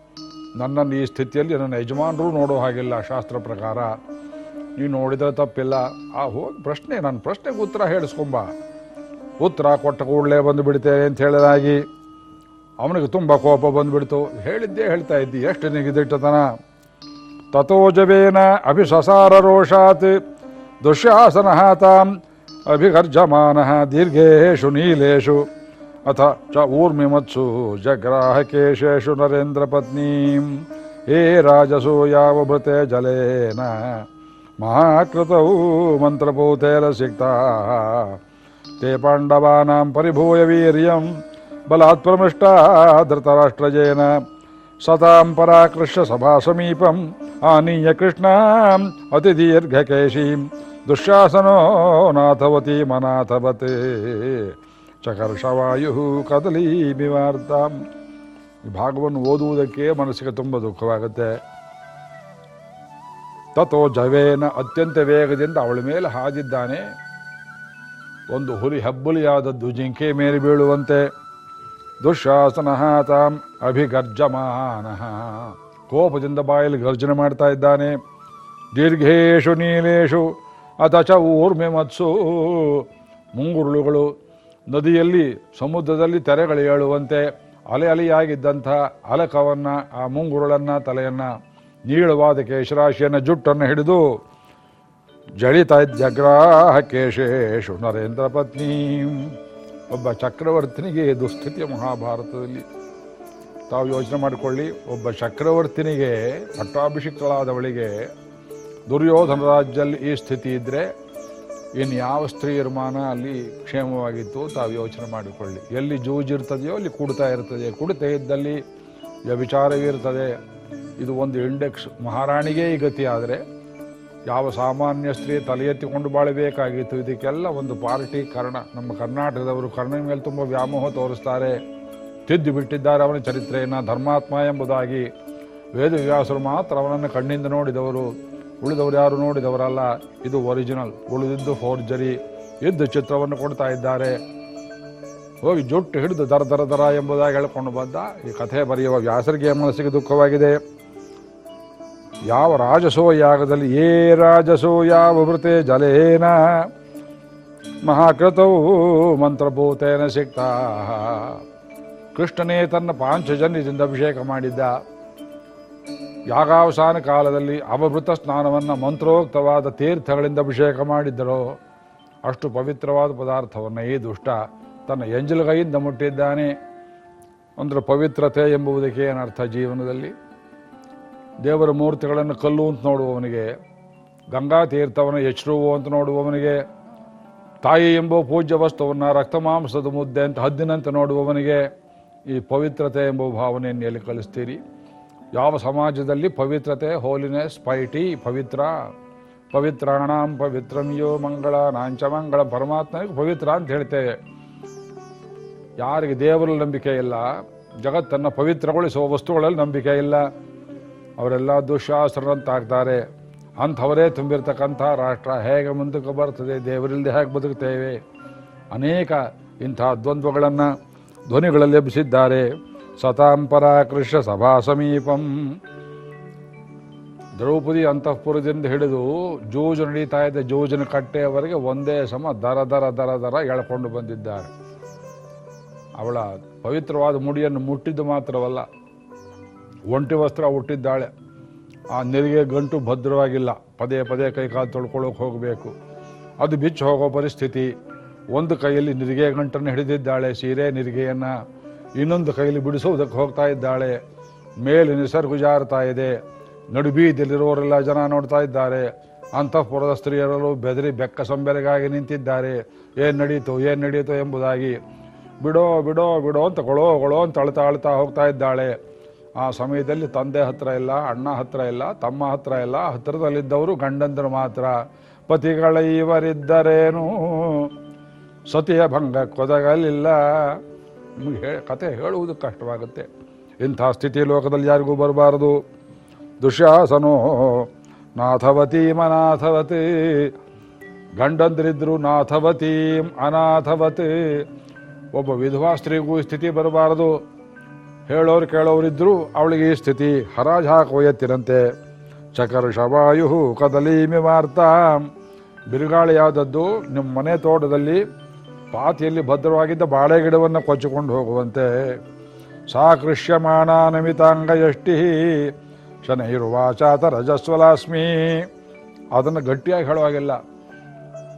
ನನ್ನನ್ನು ಈ ಸ್ಥಿತಿಯಲ್ಲಿ ನನ್ನ ಯಜಮಾನರು ನೋಡೋ ಹಾಗಿಲ್ಲ ಶಾಸ್ತ್ರ ಪ್ರಕಾರ. ನೀ ನೋಡಿದರೆ ತಪ್ಪಿಲ್ಲ. ಆ, ಹೋಗಿ ಪ್ರಶ್ನೆ ನನ್ನ ಪ್ರಶ್ನೆಗೆ ಉತ್ತರ ಹೇಳಿಸ್ಕೊಂಬ. ಉತ್ತರ ಕೊಟ್ಟ ಕೂಡಲೇ ಬಂದು ಬಿಡ್ತೇನೆ ಅಂತ ಹೇಳಿದಾಗಿ ಅವನಿಗೆ ತುಂಬ ಕೋಪ ಬಂದುಬಿಡ್ತು. ಹೇಳಿದ್ದೇ ಹೇಳ್ತಾ ಇದ್ದಿ, ಎಷ್ಟು ನಿಗಿದಿಟ್ಟತನ. ತಥೋಜವೇನ ಅಭಿಸಸಾರ ರೋಷಾತ್ ದುಶ್ಯಾಸನ ತಾಂ अभिघर्जमानः दीर्घेषु नीलेषु। अथ च ऊर्मिमत्सु जग्राहकेशेषु नरेन्द्रपत्नीं हे राजसूयावभृते जलेन। महाकृतौ मन्त्रपूतेरसिक्ताः ते पाण्डवानां परिभूय वीर्यं बलात् धृतराष्ट्रजेन। सतां पराकृष्य सभासमीपम् आनीय कृष्णाम्, अतिदीर्घकेशीम्। ದುಶ್ಯಾಸನೋ ನಾಥವತಿ ಮನಾಥವತೆ. ಚಕರ್ಷವಾಯು ಕದಲಿ ಬಿವಾರ್ತಾಂ ಈ ಭಾಗವನ್ನು ಓದುವುದಕ್ಕೆ ಮನಸ್ಸಿಗೆ ತುಂಬ ದುಃಖವಾಗುತ್ತೆ. ತಥೋ ಜವೇನ ಅತ್ಯಂತ ವೇಗದಿಂದ ಅವಳ ಮೇಲೆ ಹಾದಿದ್ದಾನೆ. ಒಂದು ಹುಲಿ ಹಬ್ಬುಲಿಯಾದದ್ದು ಜಿಂಕೆ ಮೇಲೆ ಬೀಳುವಂತೆ. ದುಶ್ಯಾಸನ ತಾಂ ಅಭಿಗರ್ಜಮಾನಃ. ಕೋಪದಿಂದ ಬಾಯಲ್ಲಿ ಗರ್ಜನೆ ಮಾಡ್ತಾ ಇದ್ದಾನೆ. ದೀರ್ಘೇಶು ನೀಲೇಶು ಅಥ ಚ ಊರ್ಮೆ ಮತ್ಸು. ಮುಂಗುರುಳುಗಳು ನದಿಯಲ್ಲಿ ಸಮುದ್ರದಲ್ಲಿ ತೆರೆಗಳು ಏಳುವಂತೆ ಅಲೆ ಅಲೆಯಾಗಿದ್ದಂಥ ಅಲಕವನ್ನು, ಆ ಮುಂಗುರುಳನ್ನು, ತಲೆಯನ್ನು ನೀಳವಾದ ಕೇಶರಾಶಿಯನ್ನು ಜುಟ್ಟನ್ನು ಹಿಡಿದು ಜಳಿತ ಜಗ್ರಾಹ ಕೇಶೇಶು ನರೇಂದ್ರ ಪತ್ನಿ. ಒಬ್ಬ ಚಕ್ರವರ್ತಿನಿಗೆ ದುಸ್ಥಿತಿ ಮಹಾಭಾರತದಲ್ಲಿ. ತಾವು ಯೋಚನೆ ಮಾಡಿಕೊಳ್ಳಿ, ಒಬ್ಬ ಚಕ್ರವರ್ತಿನಿಗೆ ಪಟ್ಟಾಭಿಷಿಕ್ತಳಾದವಳಿಗೆ ದುರ್ಯೋಧನ ರಾಜ್ಯದಲ್ಲಿ ಈ ಸ್ಥಿತಿ ಇದ್ದರೆ ಇನ್ನು ಯಾವ ಸ್ತ್ರೀ ಮಾನ ಅಲ್ಲಿ ಕ್ಷೇಮವಾಗಿತ್ತು ತಾವು ಯೋಚನೆ ಮಾಡಿಕೊಳ್ಳಿ. ಎಲ್ಲಿ ಜೂಜಿರ್ತದೆಯೋ ಅಲ್ಲಿ ಕುಡ್ತಾ ಇರ್ತದೆ. ಕುಡಿತ ಇದ್ದಲ್ಲಿ ವ್ಯಭಿಚಾರವಿರ್ತದೆ ಇದು ಒಂದು ಇಂಡೆಕ್ಸ್ ಮಹಾರಾಣಿಗೆ ಈ ಗತಿ ಆದರೆ ಯಾವ ಸಾಮಾನ್ಯ ಸ್ತ್ರೀ ತಲೆ ಎತ್ತಿಕೊಂಡು ಬಾಳಬೇಕಾಗಿತ್ತು. ಇದಕ್ಕೆಲ್ಲ ಒಂದು ಪಾರ್ಟಿ ಕರ್ಣ. ನಮ್ಮ ಕರ್ನಾಟಕದವರು ಕರ್ಣನ ಮೇಲೆ ತುಂಬ ವ್ಯಾಮೋಹ ತೋರಿಸ್ತಾರೆ. ತಿದ್ದು ಬಿಟ್ಟಿದ್ದಾರೆ ಅವನ ಚರಿತ್ರೆಯನ್ನು ಧರ್ಮಾತ್ಮ ಎಂಬುದಾಗಿ. ವೇದವ್ಯಾಸರು ಮಾತ್ರ ಅವನನ್ನು ಕಣ್ಣಿಂದ ನೋಡಿದವರು. ಉಳಿದವರು ಯಾರು ನೋಡಿದವರಲ್ಲ, ಇದು ಒರಿಜಿನಲ್ ಉಳಿದಿದ್ದು ಫೋರ್ಜರಿ ಇದ್ದ ಚಿತ್ರವನ್ನು ಕೊಡ್ತಾ ಇದ್ದಾರೆ. ಹೋಗಿ ಜುಟ್ಟು ಹಿಡಿದು ದರ ದರ ದರ ಎಂಬುದಾಗಿ ಹೇಳ್ಕೊಂಡು ಬಂದ. ಈ ಕಥೆ ಬರೆಯುವ ವ್ಯಾಸರಿಗೆ ಮನಸ್ಸಿಗೆ ದುಃಖವಾಗಿದೆ. ಯಾವ ರಾಜಸೋ ಯಾಗದಲ್ಲಿ ಏ ರಾಜಸೋ ಯಾವ ವೃತೆ ಜಲೇನ. ಮಹಾಕೃತವು ಮಂತ್ರಭೂತೇನ ಸಿಕ್ತಾ ಕೃಷ್ಣನೇ ತನ್ನ ಪಾಂಚಜನ್ಯದಿಂದ ಅಭಿಷೇಕ ಮಾಡಿದ್ದ. ಯಾಗಾವಸಾನ ಕಾಲದಲ್ಲಿ ಅವಭೃತ ಸ್ನಾನವನ್ನು ಮಂತ್ರೋಕ್ತವಾದ ತೀರ್ಥಗಳಿಂದ ಅಭಿಷೇಕ ಮಾಡಿದ್ದರೋ ಅಷ್ಟು ಪವಿತ್ರವಾದ ಪದಾರ್ಥವನ್ನು ಈ ದುಷ್ಟ ತನ್ನ ಎಂಜಲುಗೈಯಿಂದ ಮುಟ್ಟಿದ್ದಾನೆ. ಅಂದರೆ ಪವಿತ್ರತೆ ಎಂಬುದಕ್ಕೆ ಏನರ್ಥ ಜೀವನದಲ್ಲಿ? ದೇವರ ಮೂರ್ತಿಗಳನ್ನು ಕಲ್ಲು ಅಂತ ನೋಡುವವನಿಗೆ, ಗಂಗಾ ತೀರ್ಥವನ್ನು ಎಚ್ಚರುವು ಅಂತ ನೋಡುವವನಿಗೆ, ತಾಯಿ ಎಂಬ ಪೂಜ್ಯ ವಸ್ತುವನ್ನು ರಕ್ತಮಾಂಸದ ಮುದ್ದೆ ಅಂತ ಹದ್ದಿನಂತೆ ನೋಡುವವನಿಗೆ ಈ ಪವಿತ್ರತೆ ಎಂಬ ಭಾವನೆಯನ್ನು ಎಲ್ಲಿ ಕಳಿಸ್ತೀರಿ ಯಾವ ಸಮಾಜದಲ್ಲಿ ಪವಿತ್ರತೆ, ಹೋಲಿನೆಸ್, ಪೈಟಿ, ಪವಿತ್ರ, ಪವಿತ್ರಾಣಾಂ ಪವಿತ್ರಮ್ಯೋ ಮಂಗಳ, ನಾಂಚ ಮಂಗಳ, ಪರಮಾತ್ಮನಿಗೆ ಪವಿತ್ರ ಅಂತ ಹೇಳ್ತೇವೆ. ಯಾರಿಗೆ ದೇವರಲ್ಲಿ ನಂಬಿಕೆ ಇಲ್ಲ, ಜಗತ್ತನ್ನು ಪವಿತ್ರಗೊಳಿಸುವ ವಸ್ತುಗಳಲ್ಲಿ ನಂಬಿಕೆ ಇಲ್ಲ, ಅವರೆಲ್ಲ ದುಶಾಸ್ತ್ರರಂತಾಗ್ತಾರೆ ಅಂಥವರೇ ತುಂಬಿರ್ತಕ್ಕಂಥ ರಾಷ್ಟ್ರ ಹೇಗೆ ಮುಂದಕ್ಕೆ ಬರ್ತದೆ, ದೇವರಿಲ್ಲದೆ ಹೇಗೆ ಬದುಕ್ತೇವೆ ಅನೇಕ ಇಂಥ ದ್ವಂದ್ವಗಳನ್ನು ಧ್ವನಿಗಳಲ್ಲಿ ಎಬ್ಬಿಸಿದ್ದಾರೆ. ಸತಾಂಪರ ಪರಾಕೃಷ್ಯ ಸಭಾ ಸಮೀಪಂ. ದ್ರೌಪದಿ ಅಂತಃಪುರದಿಂದ ಹಿಡಿದು ಜೂಜು ನಡೀತಾ ಇದ್ದ ಜೂಜಿನ ಕಟ್ಟೆಯವರೆಗೆ ಒಂದೇ ಸಮ ದರ ದರ ದರ ದರ ಎಳ್ಕೊಂಡು ಬಂದಿದ್ದಾರೆ. ಅವಳ ಪವಿತ್ರವಾದ ಮುಡಿಯನ್ನು ಮುಟ್ಟಿದ್ದು ಮಾತ್ರವಲ್ಲ, ಒಂಟಿ ವಸ್ತ್ರ ಹುಟ್ಟಿದ್ದಾಳೆ ಆ ನೆರಿಗೆ ಗಂಟು ಭದ್ರವಾಗಿಲ್ಲ. ಪದೇ ಪದೇ ಕೈ ಕಾಲು ತೊಳ್ಕೊಳ್ಳೋಕೆ ಹೋಗಬೇಕು. ಅದು ಬಿಚ್ಚು ಹೋಗೋ ಪರಿಸ್ಥಿತಿ. ಒಂದು ಕೈಯಲ್ಲಿ ನಿರಿಗೆ ಗಂಟನ್ನು ಹಿಡಿದಿದ್ದಾಳೆ. ಸೀರೆ, ನಿರಿಗೆಯನ್ನು ಇನ್ನೊಂದು ಕೈಲಿ ಬಿಡಿಸುವುದಕ್ಕೆ ಹೋಗ್ತಾ ಇದ್ದಾಳೆ. ಮೇಲೆ ನಿಸರ್ಗುಜಾರ್ತಾ ಇದೆ. ನಡುಬೀದಿಯಲ್ಲಿರುವವರೆಲ್ಲ ಜನ ನೋಡ್ತಾ ಇದ್ದಾರೆ. ಅಂತಃಪುರದ ಸ್ತ್ರೀಯರಲ್ಲೂ ಬೆದರಿ ಬೆಕ್ಕ ಸೊಂಬೆರಗಾಗಿ ನಿಂತಿದ್ದಾರೆ. ಏನು ನಡೀತು ಏನು ನಡೀತು ಎಂಬುದಾಗಿ. ಬಿಡೋ ಬಿಡೋ ಬಿಡೋ ಅಂತ ಕೊಳೋ ಕೊಳೋ ಅಂತ ಅಳ್ತಾ ಅಳ್ತಾ ಹೋಗ್ತಾ ಇದ್ದಾಳೆ. ಆ ಸಮಯದಲ್ಲಿ ತಂದೆ ಹತ್ರ ಇಲ್ಲ, ಅಣ್ಣ ಹತ್ರ ಇಲ್ಲ, ತಮ್ಮ ಹತ್ರ ಇಲ್ಲ, ಹತ್ತಿರದಲ್ಲಿದ್ದವರು ಗಂಡಂದರು ಮಾತ್ರ. ಪತಿಗಳ ಇವರಿದ್ದರೇನು ಸತಿಯ ಭಂಗ ಕೊದಗಲಿಲ್ಲ. ನಿಮಗೆ ಹೇ ಕತೆ ಹೇಳುವುದು ಕಷ್ಟವಾಗುತ್ತೆ. ಇಂಥ ಸ್ಥಿತಿ ಲೋಕದಲ್ಲಿ ಯಾರಿಗೂ ಬರಬಾರದು. ದುಶಾಸನೋ ನಾಥವತಿ ಮನಾಥವತಿ. ಗಂಡಂದ್ರಿದ್ರು ನಾಥವತಿ ಅನಾಥವತಿ. ಒಬ್ಬ ವಿಧವಾ ಸ್ತ್ರೀಗೂ ಈ ಸ್ಥಿತಿ ಬರಬಾರದು. ಹೇಳೋರು ಕೇಳೋರಿದ್ರು ಅವಳಿಗೆ ಈ ಸ್ಥಿತಿ ಹರಾಜ್ ಹಾಕುವ ಎತ್ತಿರಂತೆ ಚಕರ್ಷವಾಯು ಕದಲೀಮಿ ವಾರ್ತಾ. ಬಿರುಗಾಳಿ ಯಾವುದದ್ದು ನಿಮ್ಮ ಮನೆ ತೋಟದಲ್ಲಿ ಪಾತಿಯಲ್ಲಿ ಭದ್ರವಾಗಿದ್ದ ಬಾಳೆ ಗಿಡವನ್ನು ಕೊಚ್ಚಿಕೊಂಡು ಹೋಗುವಂತೆ ಸಾ ಕೃಷ್ಯಮಾಣ ನಮಿತಾಂಗ ಯಷ್ಟಿ ರಜಸ್ವಲಾಸ್ಮಿ ಅದನ್ನು ಗಟ್ಟಿಯಾಗಿ ಹೇಳುವಾಗಿಲ್ಲ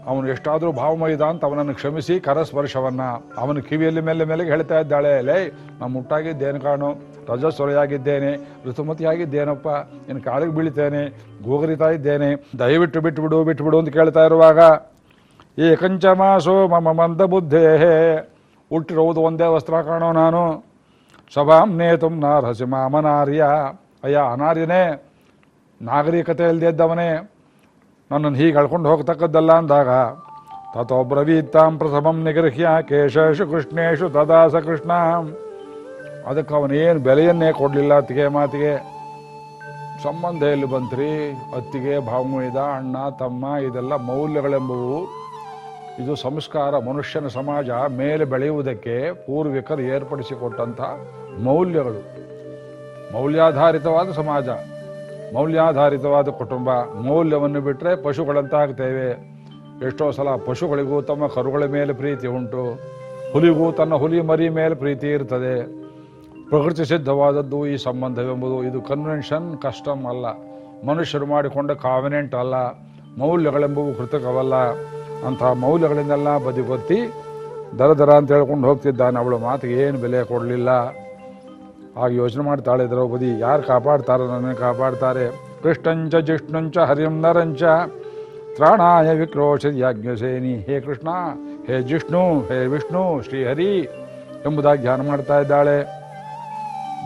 ಅವನು ಎಷ್ಟಾದರೂ ಭಾವಮೈದ ಅಂತ ಅವನನ್ನು ಕ್ಷಮಿಸಿ ಕರಸ್ಪರ್ಶವನ್ನು. ಅವನ ಕಿವಿಯಲ್ಲಿ ಮೇಲೆ ಮೇಲೆಗೆ ಹೇಳ್ತಾ ಇದ್ದಾಳೆ, ಲೇ ನಾನು ಮುಟ್ಟಾಗಿದ್ದೇನು ಕಾಣು, ರಜಸ್ವರೆಯಾಗಿದ್ದೇನೆ, ಋತುಮತಿಯಾಗಿದ್ದೇನಪ್ಪ ಇನ್ನು ಕಾಲಿಗೆ ಬೀಳ್ತೇನೆ, ಗೋಗರಿತಾ ಇದ್ದೇನೆ, ದಯವಿಟ್ಟು ಬಿಟ್ಟುಬಿಡು ಬಿಟ್ಟುಬಿಡು ಅಂತ ಕೇಳ್ತಾ ಇರುವಾಗ ಈ ಕಂಚಮಾಸೋ ಮಮ ಮಂದ ಬುದ್ಧೇ. ಹುಟ್ಟಿರುವುದು ಒಂದೇ ವಸ್ತ್ರ ಕಾಣೋ ನಾನು. ಸಭಾಂ ನೇತುಂ ನಾರ್ಹಸಿ ಮಾಮನಾರ್ಯ. ಅಯ್ಯ, ಅನಾರ್ಯನೇ, ನಾಗರಿಕತೆ ಇಲ್ಲದೆ ಇದ್ದವನೇ, ನನ್ನನ್ನು ಹೀಗೆ ಅಳ್ಕೊಂಡು ಹೋಗ್ತಕ್ಕದ್ದಲ್ಲ ಅಂದಾಗ, ತಥೋ ಬ್ರವೀತ್ತಾಂ ಪ್ರಥಮಂ ನಿಗೃಹ್ಯ ಕೇಶೇಶು ಕೃಷ್ಣೇಶು ತದಾಸ ಕೃಷ್ಣ. ಅದಕ್ಕೆ ಅವನೇನು ಬೆಲೆಯನ್ನೇ ಕೊಡಲಿಲ್ಲ ಅತ್ತಿಗೆ ಮಾತಿಗೆ. ಸಂಬಂಧ ಎಲ್ಲಿ ಬಂತ್ರಿ? ಅತ್ತಿಗೆ ಭಾವಮೈದ ಅಣ್ಣ, ತಮ್ಮ, ಇದೆಲ್ಲ ಮೌಲ್ಯಗಳೆಂಬುವು ಇದು ಸಂಸ್ಕಾರ ಮನುಷ್ಯನ ಸಮಾಜ ಮೇಲೆ ಬೆಳೆಯುವುದಕ್ಕೆ ಪೂರ್ವಿಕರು ಏರ್ಪಡಿಸಿಕೊಟ್ಟಂಥ ಮೌಲ್ಯಗಳು. ಮೌಲ್ಯಾಧಾರಿತವಾದ ಸಮಾಜ, ಮೌಲ್ಯಾಧಾರಿತವಾದ ಕುಟುಂಬ, ಮೌಲ್ಯವನ್ನು ಬಿಟ್ಟರೆ ಪಶುಗಳಂತಾಗ್ತೇವೆ. ಎಷ್ಟೋ ಸಲ ಪಶುಗಳಿಗೂ ತಮ್ಮ ಕರುಗಳ ಮೇಲೆ ಪ್ರೀತಿ ಉಂಟು, ಹುಲಿಗೂ ತನ್ನ ಹುಲಿ ಮರಿ ಮೇಲೆ ಪ್ರೀತಿ ಇರ್ತದೆ. ಪ್ರಕೃತಿ ಸಿದ್ಧವಾದದ್ದು ಈ ಸಂಬಂಧವೆಂಬುದು ಇದು ಕನ್ವೆನ್ಷನ್ ಕಸ್ಟಮ್ ಅಲ್ಲ. ಮನುಷ್ಯರು ಮಾಡಿಕೊಂಡ ಕಾವಿನೆಂಟ್ ಅಲ್ಲ, ಮೌಲ್ಯಗಳೆಂಬುವು ಕೃತಕವಲ್ಲ. ಅಂಥ ಮೌಲ್ಯಗಳನ್ನೆಲ್ಲ ಬದಿಗೊತ್ತಿ ದರ ದರ ಅಂತ ಹೇಳ್ಕೊಂಡು ಹೋಗ್ತಿದ್ದಾನೆ. ಅವಳು ಮಾತಿಗೆ ಏನು ಬೆಲೆ ಕೊಡಲಿಲ್ಲ. ಆಗ ಯೋಚನೆ ಮಾಡ್ತಾಳೆ ದ್ರೌಪದಿ. ಯಾರು ಕಾಪಾಡ್ತಾರೋ ನನ್ನನ್ನು ಕಾಪಾಡ್ತಾರೆ. ಕೃಷ್ಣಂಚ ಜಿಷ್ಣುಂಚ ಹರಿಂ ನರಂಚ. ತ್ರಾಣಾಯ ವಿಕ್ರೋಶ ಯಾಜ್ಞಸೇನಿ. ಹೇ ಕೃಷ್ಣ, ಹೇ ಜಿಷ್ಣು, ಹೇ ವಿಷ್ಣು, ಶ್ರೀಹರಿ ಎಂಬುದಾಗಿ ಧ್ಯಾನ ಮಾಡ್ತಾ ಇದ್ದಾಳೆ.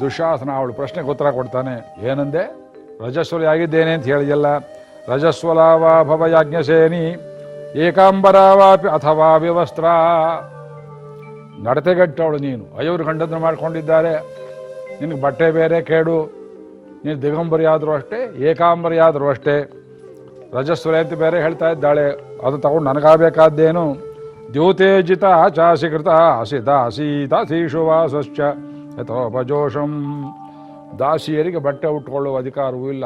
ದುಶಾಸನ ಅವಳು ಪ್ರಶ್ನೆಗೆ ಉತ್ತರ ಕೊಡ್ತಾನೆ. ಏನಂದೆ? ರಜಸ್ವಲಿ ಆಗಿದ್ದೇನೆ ಅಂತ ಹೇಳಿದೆಲ್ಲ ರಜಸ್ವಲಾವಾ ಭವ ಯಾಜ್ಞಸೇನಿ. ಏಕಾಂಬರಾವಾಪಿ ಅಥವಾ ವಿವಸ್ತ್ರ ನಡತೆಗಟ್ಟವಳು ನೀನು. ಅಯ್ಯವ್ರು ಗಂಡದನ್ನು ಮಾಡ್ಕೊಂಡಿದ್ದಾರೆ. ನಿನಗೆ ಬಟ್ಟೆ ಬೇರೆ ಕೇಡು. ನೀನು ದಿಗಂಬರಿ ಆದರೂ ಅಷ್ಟೇ ಏಕಾಂಬರಿ ಆದರೂ ಅಷ್ಟೇ. ರಜಸ್ವಲೆ ಅಂತ ಬೇರೆ ಹೇಳ್ತಾ ಇದ್ದಾಳೆ. ಅದು ತಗೊಂಡು ನನಗಾಗಬೇಕಾದ್ದೇನು ದ್ಯೂತೇಜಿತ ಚಾಸಿ ಕೃತ ಹಸಿ ದಾಸಿ ದಾಸೀಶು ವಾಸಶ್ಚ ಯಥೋಪಜೋಷಂ. ದಾಸಿಯರಿಗೆ ಬಟ್ಟೆ ಉಟ್ಕೊಳ್ಳುವ ಅಧಿಕಾರವೂ ಇಲ್ಲ.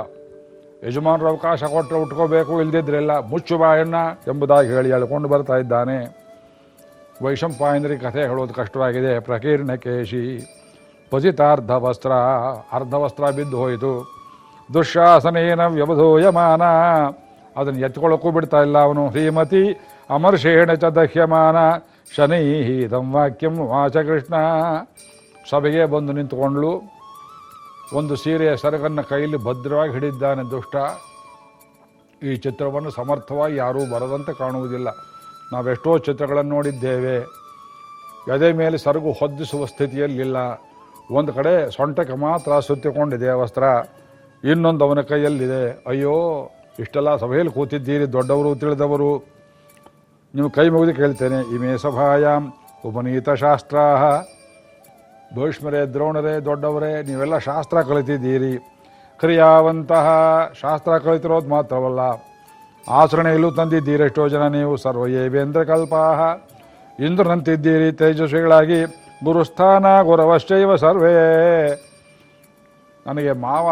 ಯಜಮಾನರು ಅವಕಾಶ ಕೊಟ್ಟರೆ ಉಟ್ಕೋಬೇಕು ಇಲ್ದಿದ್ರೆಲ್ಲ ಮುಚ್ಚು ಬಾಯಣ್ಣ ಎಂಬುದಾಗಿ ಹೇಳಿ ಹೇಳ್ಕೊಂಡು ಬರ್ತಾ ಇದ್ದಾನೆ. ವೈಶಂಪಾಯನರಿಗೆ ಕಥೆ ಹೇಳೋದು ಕಷ್ಟವಾಗಿದೆ. ಪ್ರಕೀರ್ಣ ಕೇಶಿ ಪಜಿತಾರ್ಧ ವಸ್ತ್ರ, ಅರ್ಧ ವಸ್ತ್ರ ಬಿದ್ದು ಹೋಯಿತು. ದುಶ್ಯಾಸನೇನ ವ್ಯವಧೂಯಮಾನ. ಅದನ್ನು ಎತ್ಕೊಳ್ಳೋಕ್ಕೂ ಬಿಡ್ತಾ ಇಲ್ಲ ಅವನು. ಶ್ರೀಮತಿ ಅಮರ್ಷೇಣ ಚ ದಹ್ಯಮಾನ. ಶನೈ ವಾಕ್ಯಂ ವಾಚ ಕೃಷ್ಣ ಸಭೆಗೆ ಬಂದು ನಿಂತುಕೊಂಡ್ಲು ಒಂದು ಸೀರೆಯ ಸರಗನ್ನು ಕೈಯಲ್ಲಿ ಭದ್ರವಾಗಿ ಹಿಡಿದ್ದಾನೆ ದುಷ್ಟ. ಈ ಚಿತ್ರವನ್ನು ಸಮರ್ಥವಾಗಿ ಯಾರೂ ಬರದಂತೆ ಕಾಣುವುದಿಲ್ಲ. ನಾವೆಷ್ಟೋ ಚಿತ್ರಗಳನ್ನು ನೋಡಿದ್ದೇವೆ. ಎದೆ ಮೇಲೆ ಸರಗು ಹೊದ್ದಿಸುವ ಸ್ಥಿತಿಯಲ್ಲಿಲ್ಲ. ಒಂದು ಕಡೆ ಸೊಂಟಕ್ಕೆ ಮಾತ್ರ ಸುತ್ತಿಕೊಂಡಿದೆ ವಸ್ತ್ರ. ಇನ್ನೊಂದು ಅವನ ಕೈಯಲ್ಲಿದೆ. ಅಯ್ಯೋ, ಇಷ್ಟೆಲ್ಲ ಸಭೆಯಲ್ಲಿ ಕೂತಿದ್ದೀರಿ ದೊಡ್ಡವರು, ತಿಳಿದವರು. ನೀವು ಕೈ ಮುಗಿದು ಕೇಳ್ತೇನೆ. ಇಮೇ ಸಭಾಯಾಮ್ ಉಪನೀತ ಶಾಸ್ತ್ರ ಭೀಷ್ಮರೇ ದ್ರೋಣರೇ, ದೊಡ್ಡವರೇ, ನೀವೆಲ್ಲ ಶಾಸ್ತ್ರ ಕಲಿತಿದ್ದೀರಿ. ಕ್ರಿಯಾವಂತಹ ಶಾಸ್ತ್ರ ಕಲಿತಿರೋದು ಮಾತ್ರವಲ್ಲ ಆಚರಣೆಯಲ್ಲೂ ತಂದಿದ್ದೀರಿ ಎಷ್ಟೋ ಜನ ನೀವು. ಸರ್ವಯೇವೇಂದ್ರ ಕಲ್ಪಾಹ ಇಂದ್ರನಂತಿದ್ದೀರಿ ತೇಜಸ್ವಿಗಳಾಗಿ, ಗುರುಸ್ಥಾನ ಗುರವಶ್ಚೈವ ಸರ್ವೇ. ನನಗೆ ಮಾವ,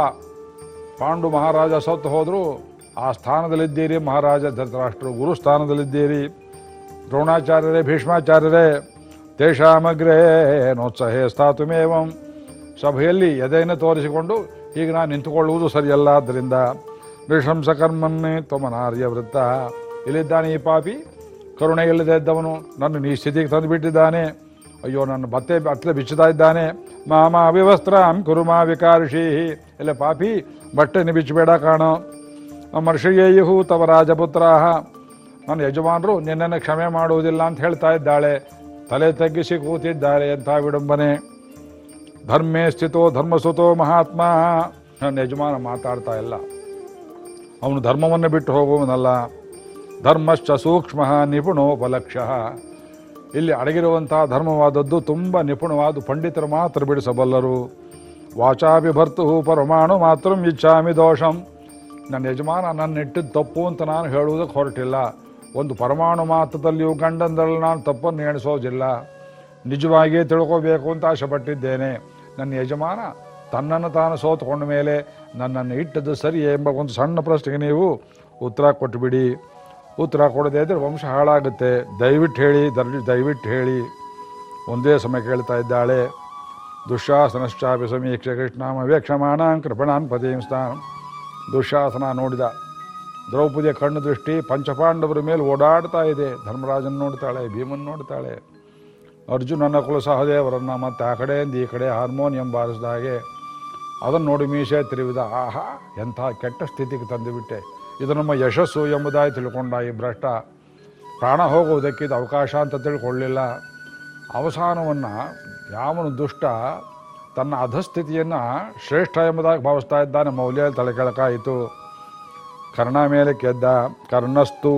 ಪಾಂಡು ಮಹಾರಾಜ ಸತ್ತು ಹೋದರೂ, ಆ ಸ್ಥಾನದಲ್ಲಿದ್ದೀರಿ ಮಹಾರಾಜ ಧೃತರಾಷ್ಟ್ರರು ಗುರು ಸ್ಥಾನದಲ್ಲಿದ್ದೀರಿ ದ್ರೋಣಾಚಾರ್ಯರೇ, ಭೀಷ್ಮಾಚಾರ್ಯರೇ ತೇಷಾಮಗ್ರೇ ನೋತ್ಸಹೇ ಸ್ಥಾತುಮೇವಂ. ಸಭೆಯಲ್ಲಿ ಎದೆಯನ್ನು ತೋರಿಸಿಕೊಂಡು ಈಗ ನಾನು ನಿಂತುಕೊಳ್ಳುವುದು ಸರಿಯಲ್ಲ. ಆದ್ದರಿಂದ ನೃಶಂಸಕರ್ಮನ್ನೇ ತ್ವಮನಾರ್ಯ ವೃತ್ತ. ಇಲ್ಲಿದ್ದಾನೆ ಈ ಪಾಪಿ? ಕರುಣೆ ಇಲ್ಲದೆ ಇದ್ದವನು ನನ್ನ ಈ ಸ್ಥಿತಿಗೆ ತಂದುಬಿಟ್ಟಿದ್ದಾನೆ. ಅಯ್ಯೋ, ನನ್ನ ಬತ್ತೆ ಅತ್ಲೆ ಬಿಚ್ಚುತ್ತಾ ಇದ್ದಾನೆ. ಮಾಮ ಅವಿವಸ್ತ್ರಾಂ ಕುರುಮಾ ವಿಕಾರಿಷಿ. ಇಲ್ಲ ಪಾಪಿ ಬಟ್ಟೆನ ಬಿಚ್ಚಬೇಡ ಕಾಣೋ. ಮರ್ಷಿಯೇಯು ತವ ರಾಜಪುತ್ರಾಹ. ನನ್ನ ಯಜಮಾನರು ನಿನ್ನನ್ನು ಕ್ಷಮೆ ಮಾಡುವುದಿಲ್ಲ ಅಂತ ಹೇಳ್ತಾ ಇದ್ದಾಳೆ. ತಲೆ ತಗ್ಗಿಸಿ ಕೂತಿದ್ದಾರೆ ಅಂತ ವಿಡಂಬನೆ. ಧರ್ಮೇ ಸ್ಥಿತೋ ಧರ್ಮಸುತೋ ಮಹಾತ್ಮ. ನನ್ನ ಯಜಮಾನ ಮಾತಾಡ್ತಾ ಇಲ್ಲ. ಅವನು ಧರ್ಮವನ್ನು ಬಿಟ್ಟು ಹೋಗುವನಲ್ಲ ಧರ್ಮಶ್ಚ ಸೂಕ್ಷ್ಮ ನಿಪುಣೋಪಲಕ್ಷ ಇಲ್ಲಿ ಅಡಗಿರುವಂತಹ ಧರ್ಮವಾದದ್ದು ತುಂಬ ನಿಪುಣವಾದ ಪಂಡಿತರು ಮಾತ್ರ ಬಿಡಿಸಬಲ್ಲರು. ವಾಚಾಭಿಭರ್ತು ಪರಮಾಣು ಮಾತ್ರ ಇಚ್ಛಾಮಿ ದೋಷಂ. ನನ್ನ ಯಜಮಾನ ನನ್ನ ಇಟ್ಟಿದ್ದು ತಪ್ಪು ಅಂತ ನಾನು ಹೇಳುವುದಕ್ಕೆ ಹೊರಟಿಲ್ಲ. ಒಂದು ಪರಮಾಣು ಮಾತ್ರದಲ್ಲಿಯೂ ಗಂಡಂದರಲ್ಲಿ ನಾನು ತಪ್ಪನ್ನು ಎಣಿಸೋದಿಲ್ಲ. ನಿಜವಾಗಿಯೇ ತಿಳ್ಕೋಬೇಕು ಅಂತ ಆಶೆಪಟ್ಟಿದ್ದೇನೆ. ನನ್ನ ಯಜಮಾನ ತನ್ನನ್ನು ತಾನು ಸೋತುಕೊಂಡ ಮೇಲೆ ನನ್ನನ್ನು ಇಟ್ಟದ್ದು ಸರಿ ಎಂಬ ಒಂದು ಸಣ್ಣ ಪ್ರಶ್ನೆಗೆ ನೀವು ಉತ್ತರ ಕೊಟ್ಟುಬಿಡಿ. ಉತ್ತರ ಕೊಡದೇ ಇದ್ದರೆ ವಂಶ ಹಾಳಾಗುತ್ತೆ. ದಯವಿಟ್ಟು ಹೇಳಿ ದರ್ ದಯವಿಟ್ಟು ಹೇಳಿ. ಒಂದೇ ಸಮಯ ಕೇಳ್ತಾ ಇದ್ದಾಳೆ. ದುಃಶಾಸನಶ್ಚಾಪಿ ಸಮೀಕ್ಷೆ ಕೃಷ್ಣಾಮ ವೇಕ್ಷಮಾನ ಕೃಪಣಾನ್ ಪತಿಂಸ್ತಾನ್ ಸ್ಥಾನ ದುಶ್ಯಾಸನ ನೋಡಿದ ದ್ರೌಪದಿಯ ಕಣ್ಣು ದೃಷ್ಟಿ ಪಂಚಪಾಂಡವರ ಮೇಲೆ ಓಡಾಡ್ತಾ ಇದೆ. ಧರ್ಮರಾಜನ್ ನೋಡ್ತಾಳೆ, ಭೀಮನ್ ನೋಡ್ತಾಳೆ. ಅರ್ಜುನನ ಕುಲ ಸಹದೇವರನ್ನು ಮತ್ತೆ ಆ ಕಡೆಯಿಂದ ಈ ಕಡೆ ಹಾರ್ಮೋನಿಯಂ ಬಾರಿಸಿದ ಹಾಗೆ ಅದನ್ನು ನೋಡಿ ಮೀಸೆ ತಿರುವಿದ. ಆಹಾ, ಎಂಥ ಕೆಟ್ಟ ಸ್ಥಿತಿಗೆ ತಂದುಬಿಟ್ಟೆ ಇದು ನಮ್ಮ ಯಶಸ್ಸು ಎಂಬುದಾಗಿ ತಿಳ್ಕೊಂಡ ಈ ಭ್ರಷ್ಟ. ಪ್ರಾಣ ಹೋಗುವುದಕ್ಕಿದು ಅವಕಾಶ ಅಂತ ತಿಳ್ಕೊಳ್ಳಿಲ್ಲ. ಅವಸಾನವನ್ನು ಯಾವನು ದುಷ್ಟ ತನ್ನ ಅಧಸ್ಥಿತಿಯನ್ನು ಶ್ರೇಷ್ಠ ಎಂಬುದಾಗಿ ಭಾವಿಸ್ತಾ ಇದ್ದಾನೆ. ಮೌಲ್ಯ ತಲೆ ಕೆಳಕಾಯಿತು. ಕರ್ಣ ಮೇಲೆ ಕೆದ್ದ ಕರ್ಣಸ್ತೂ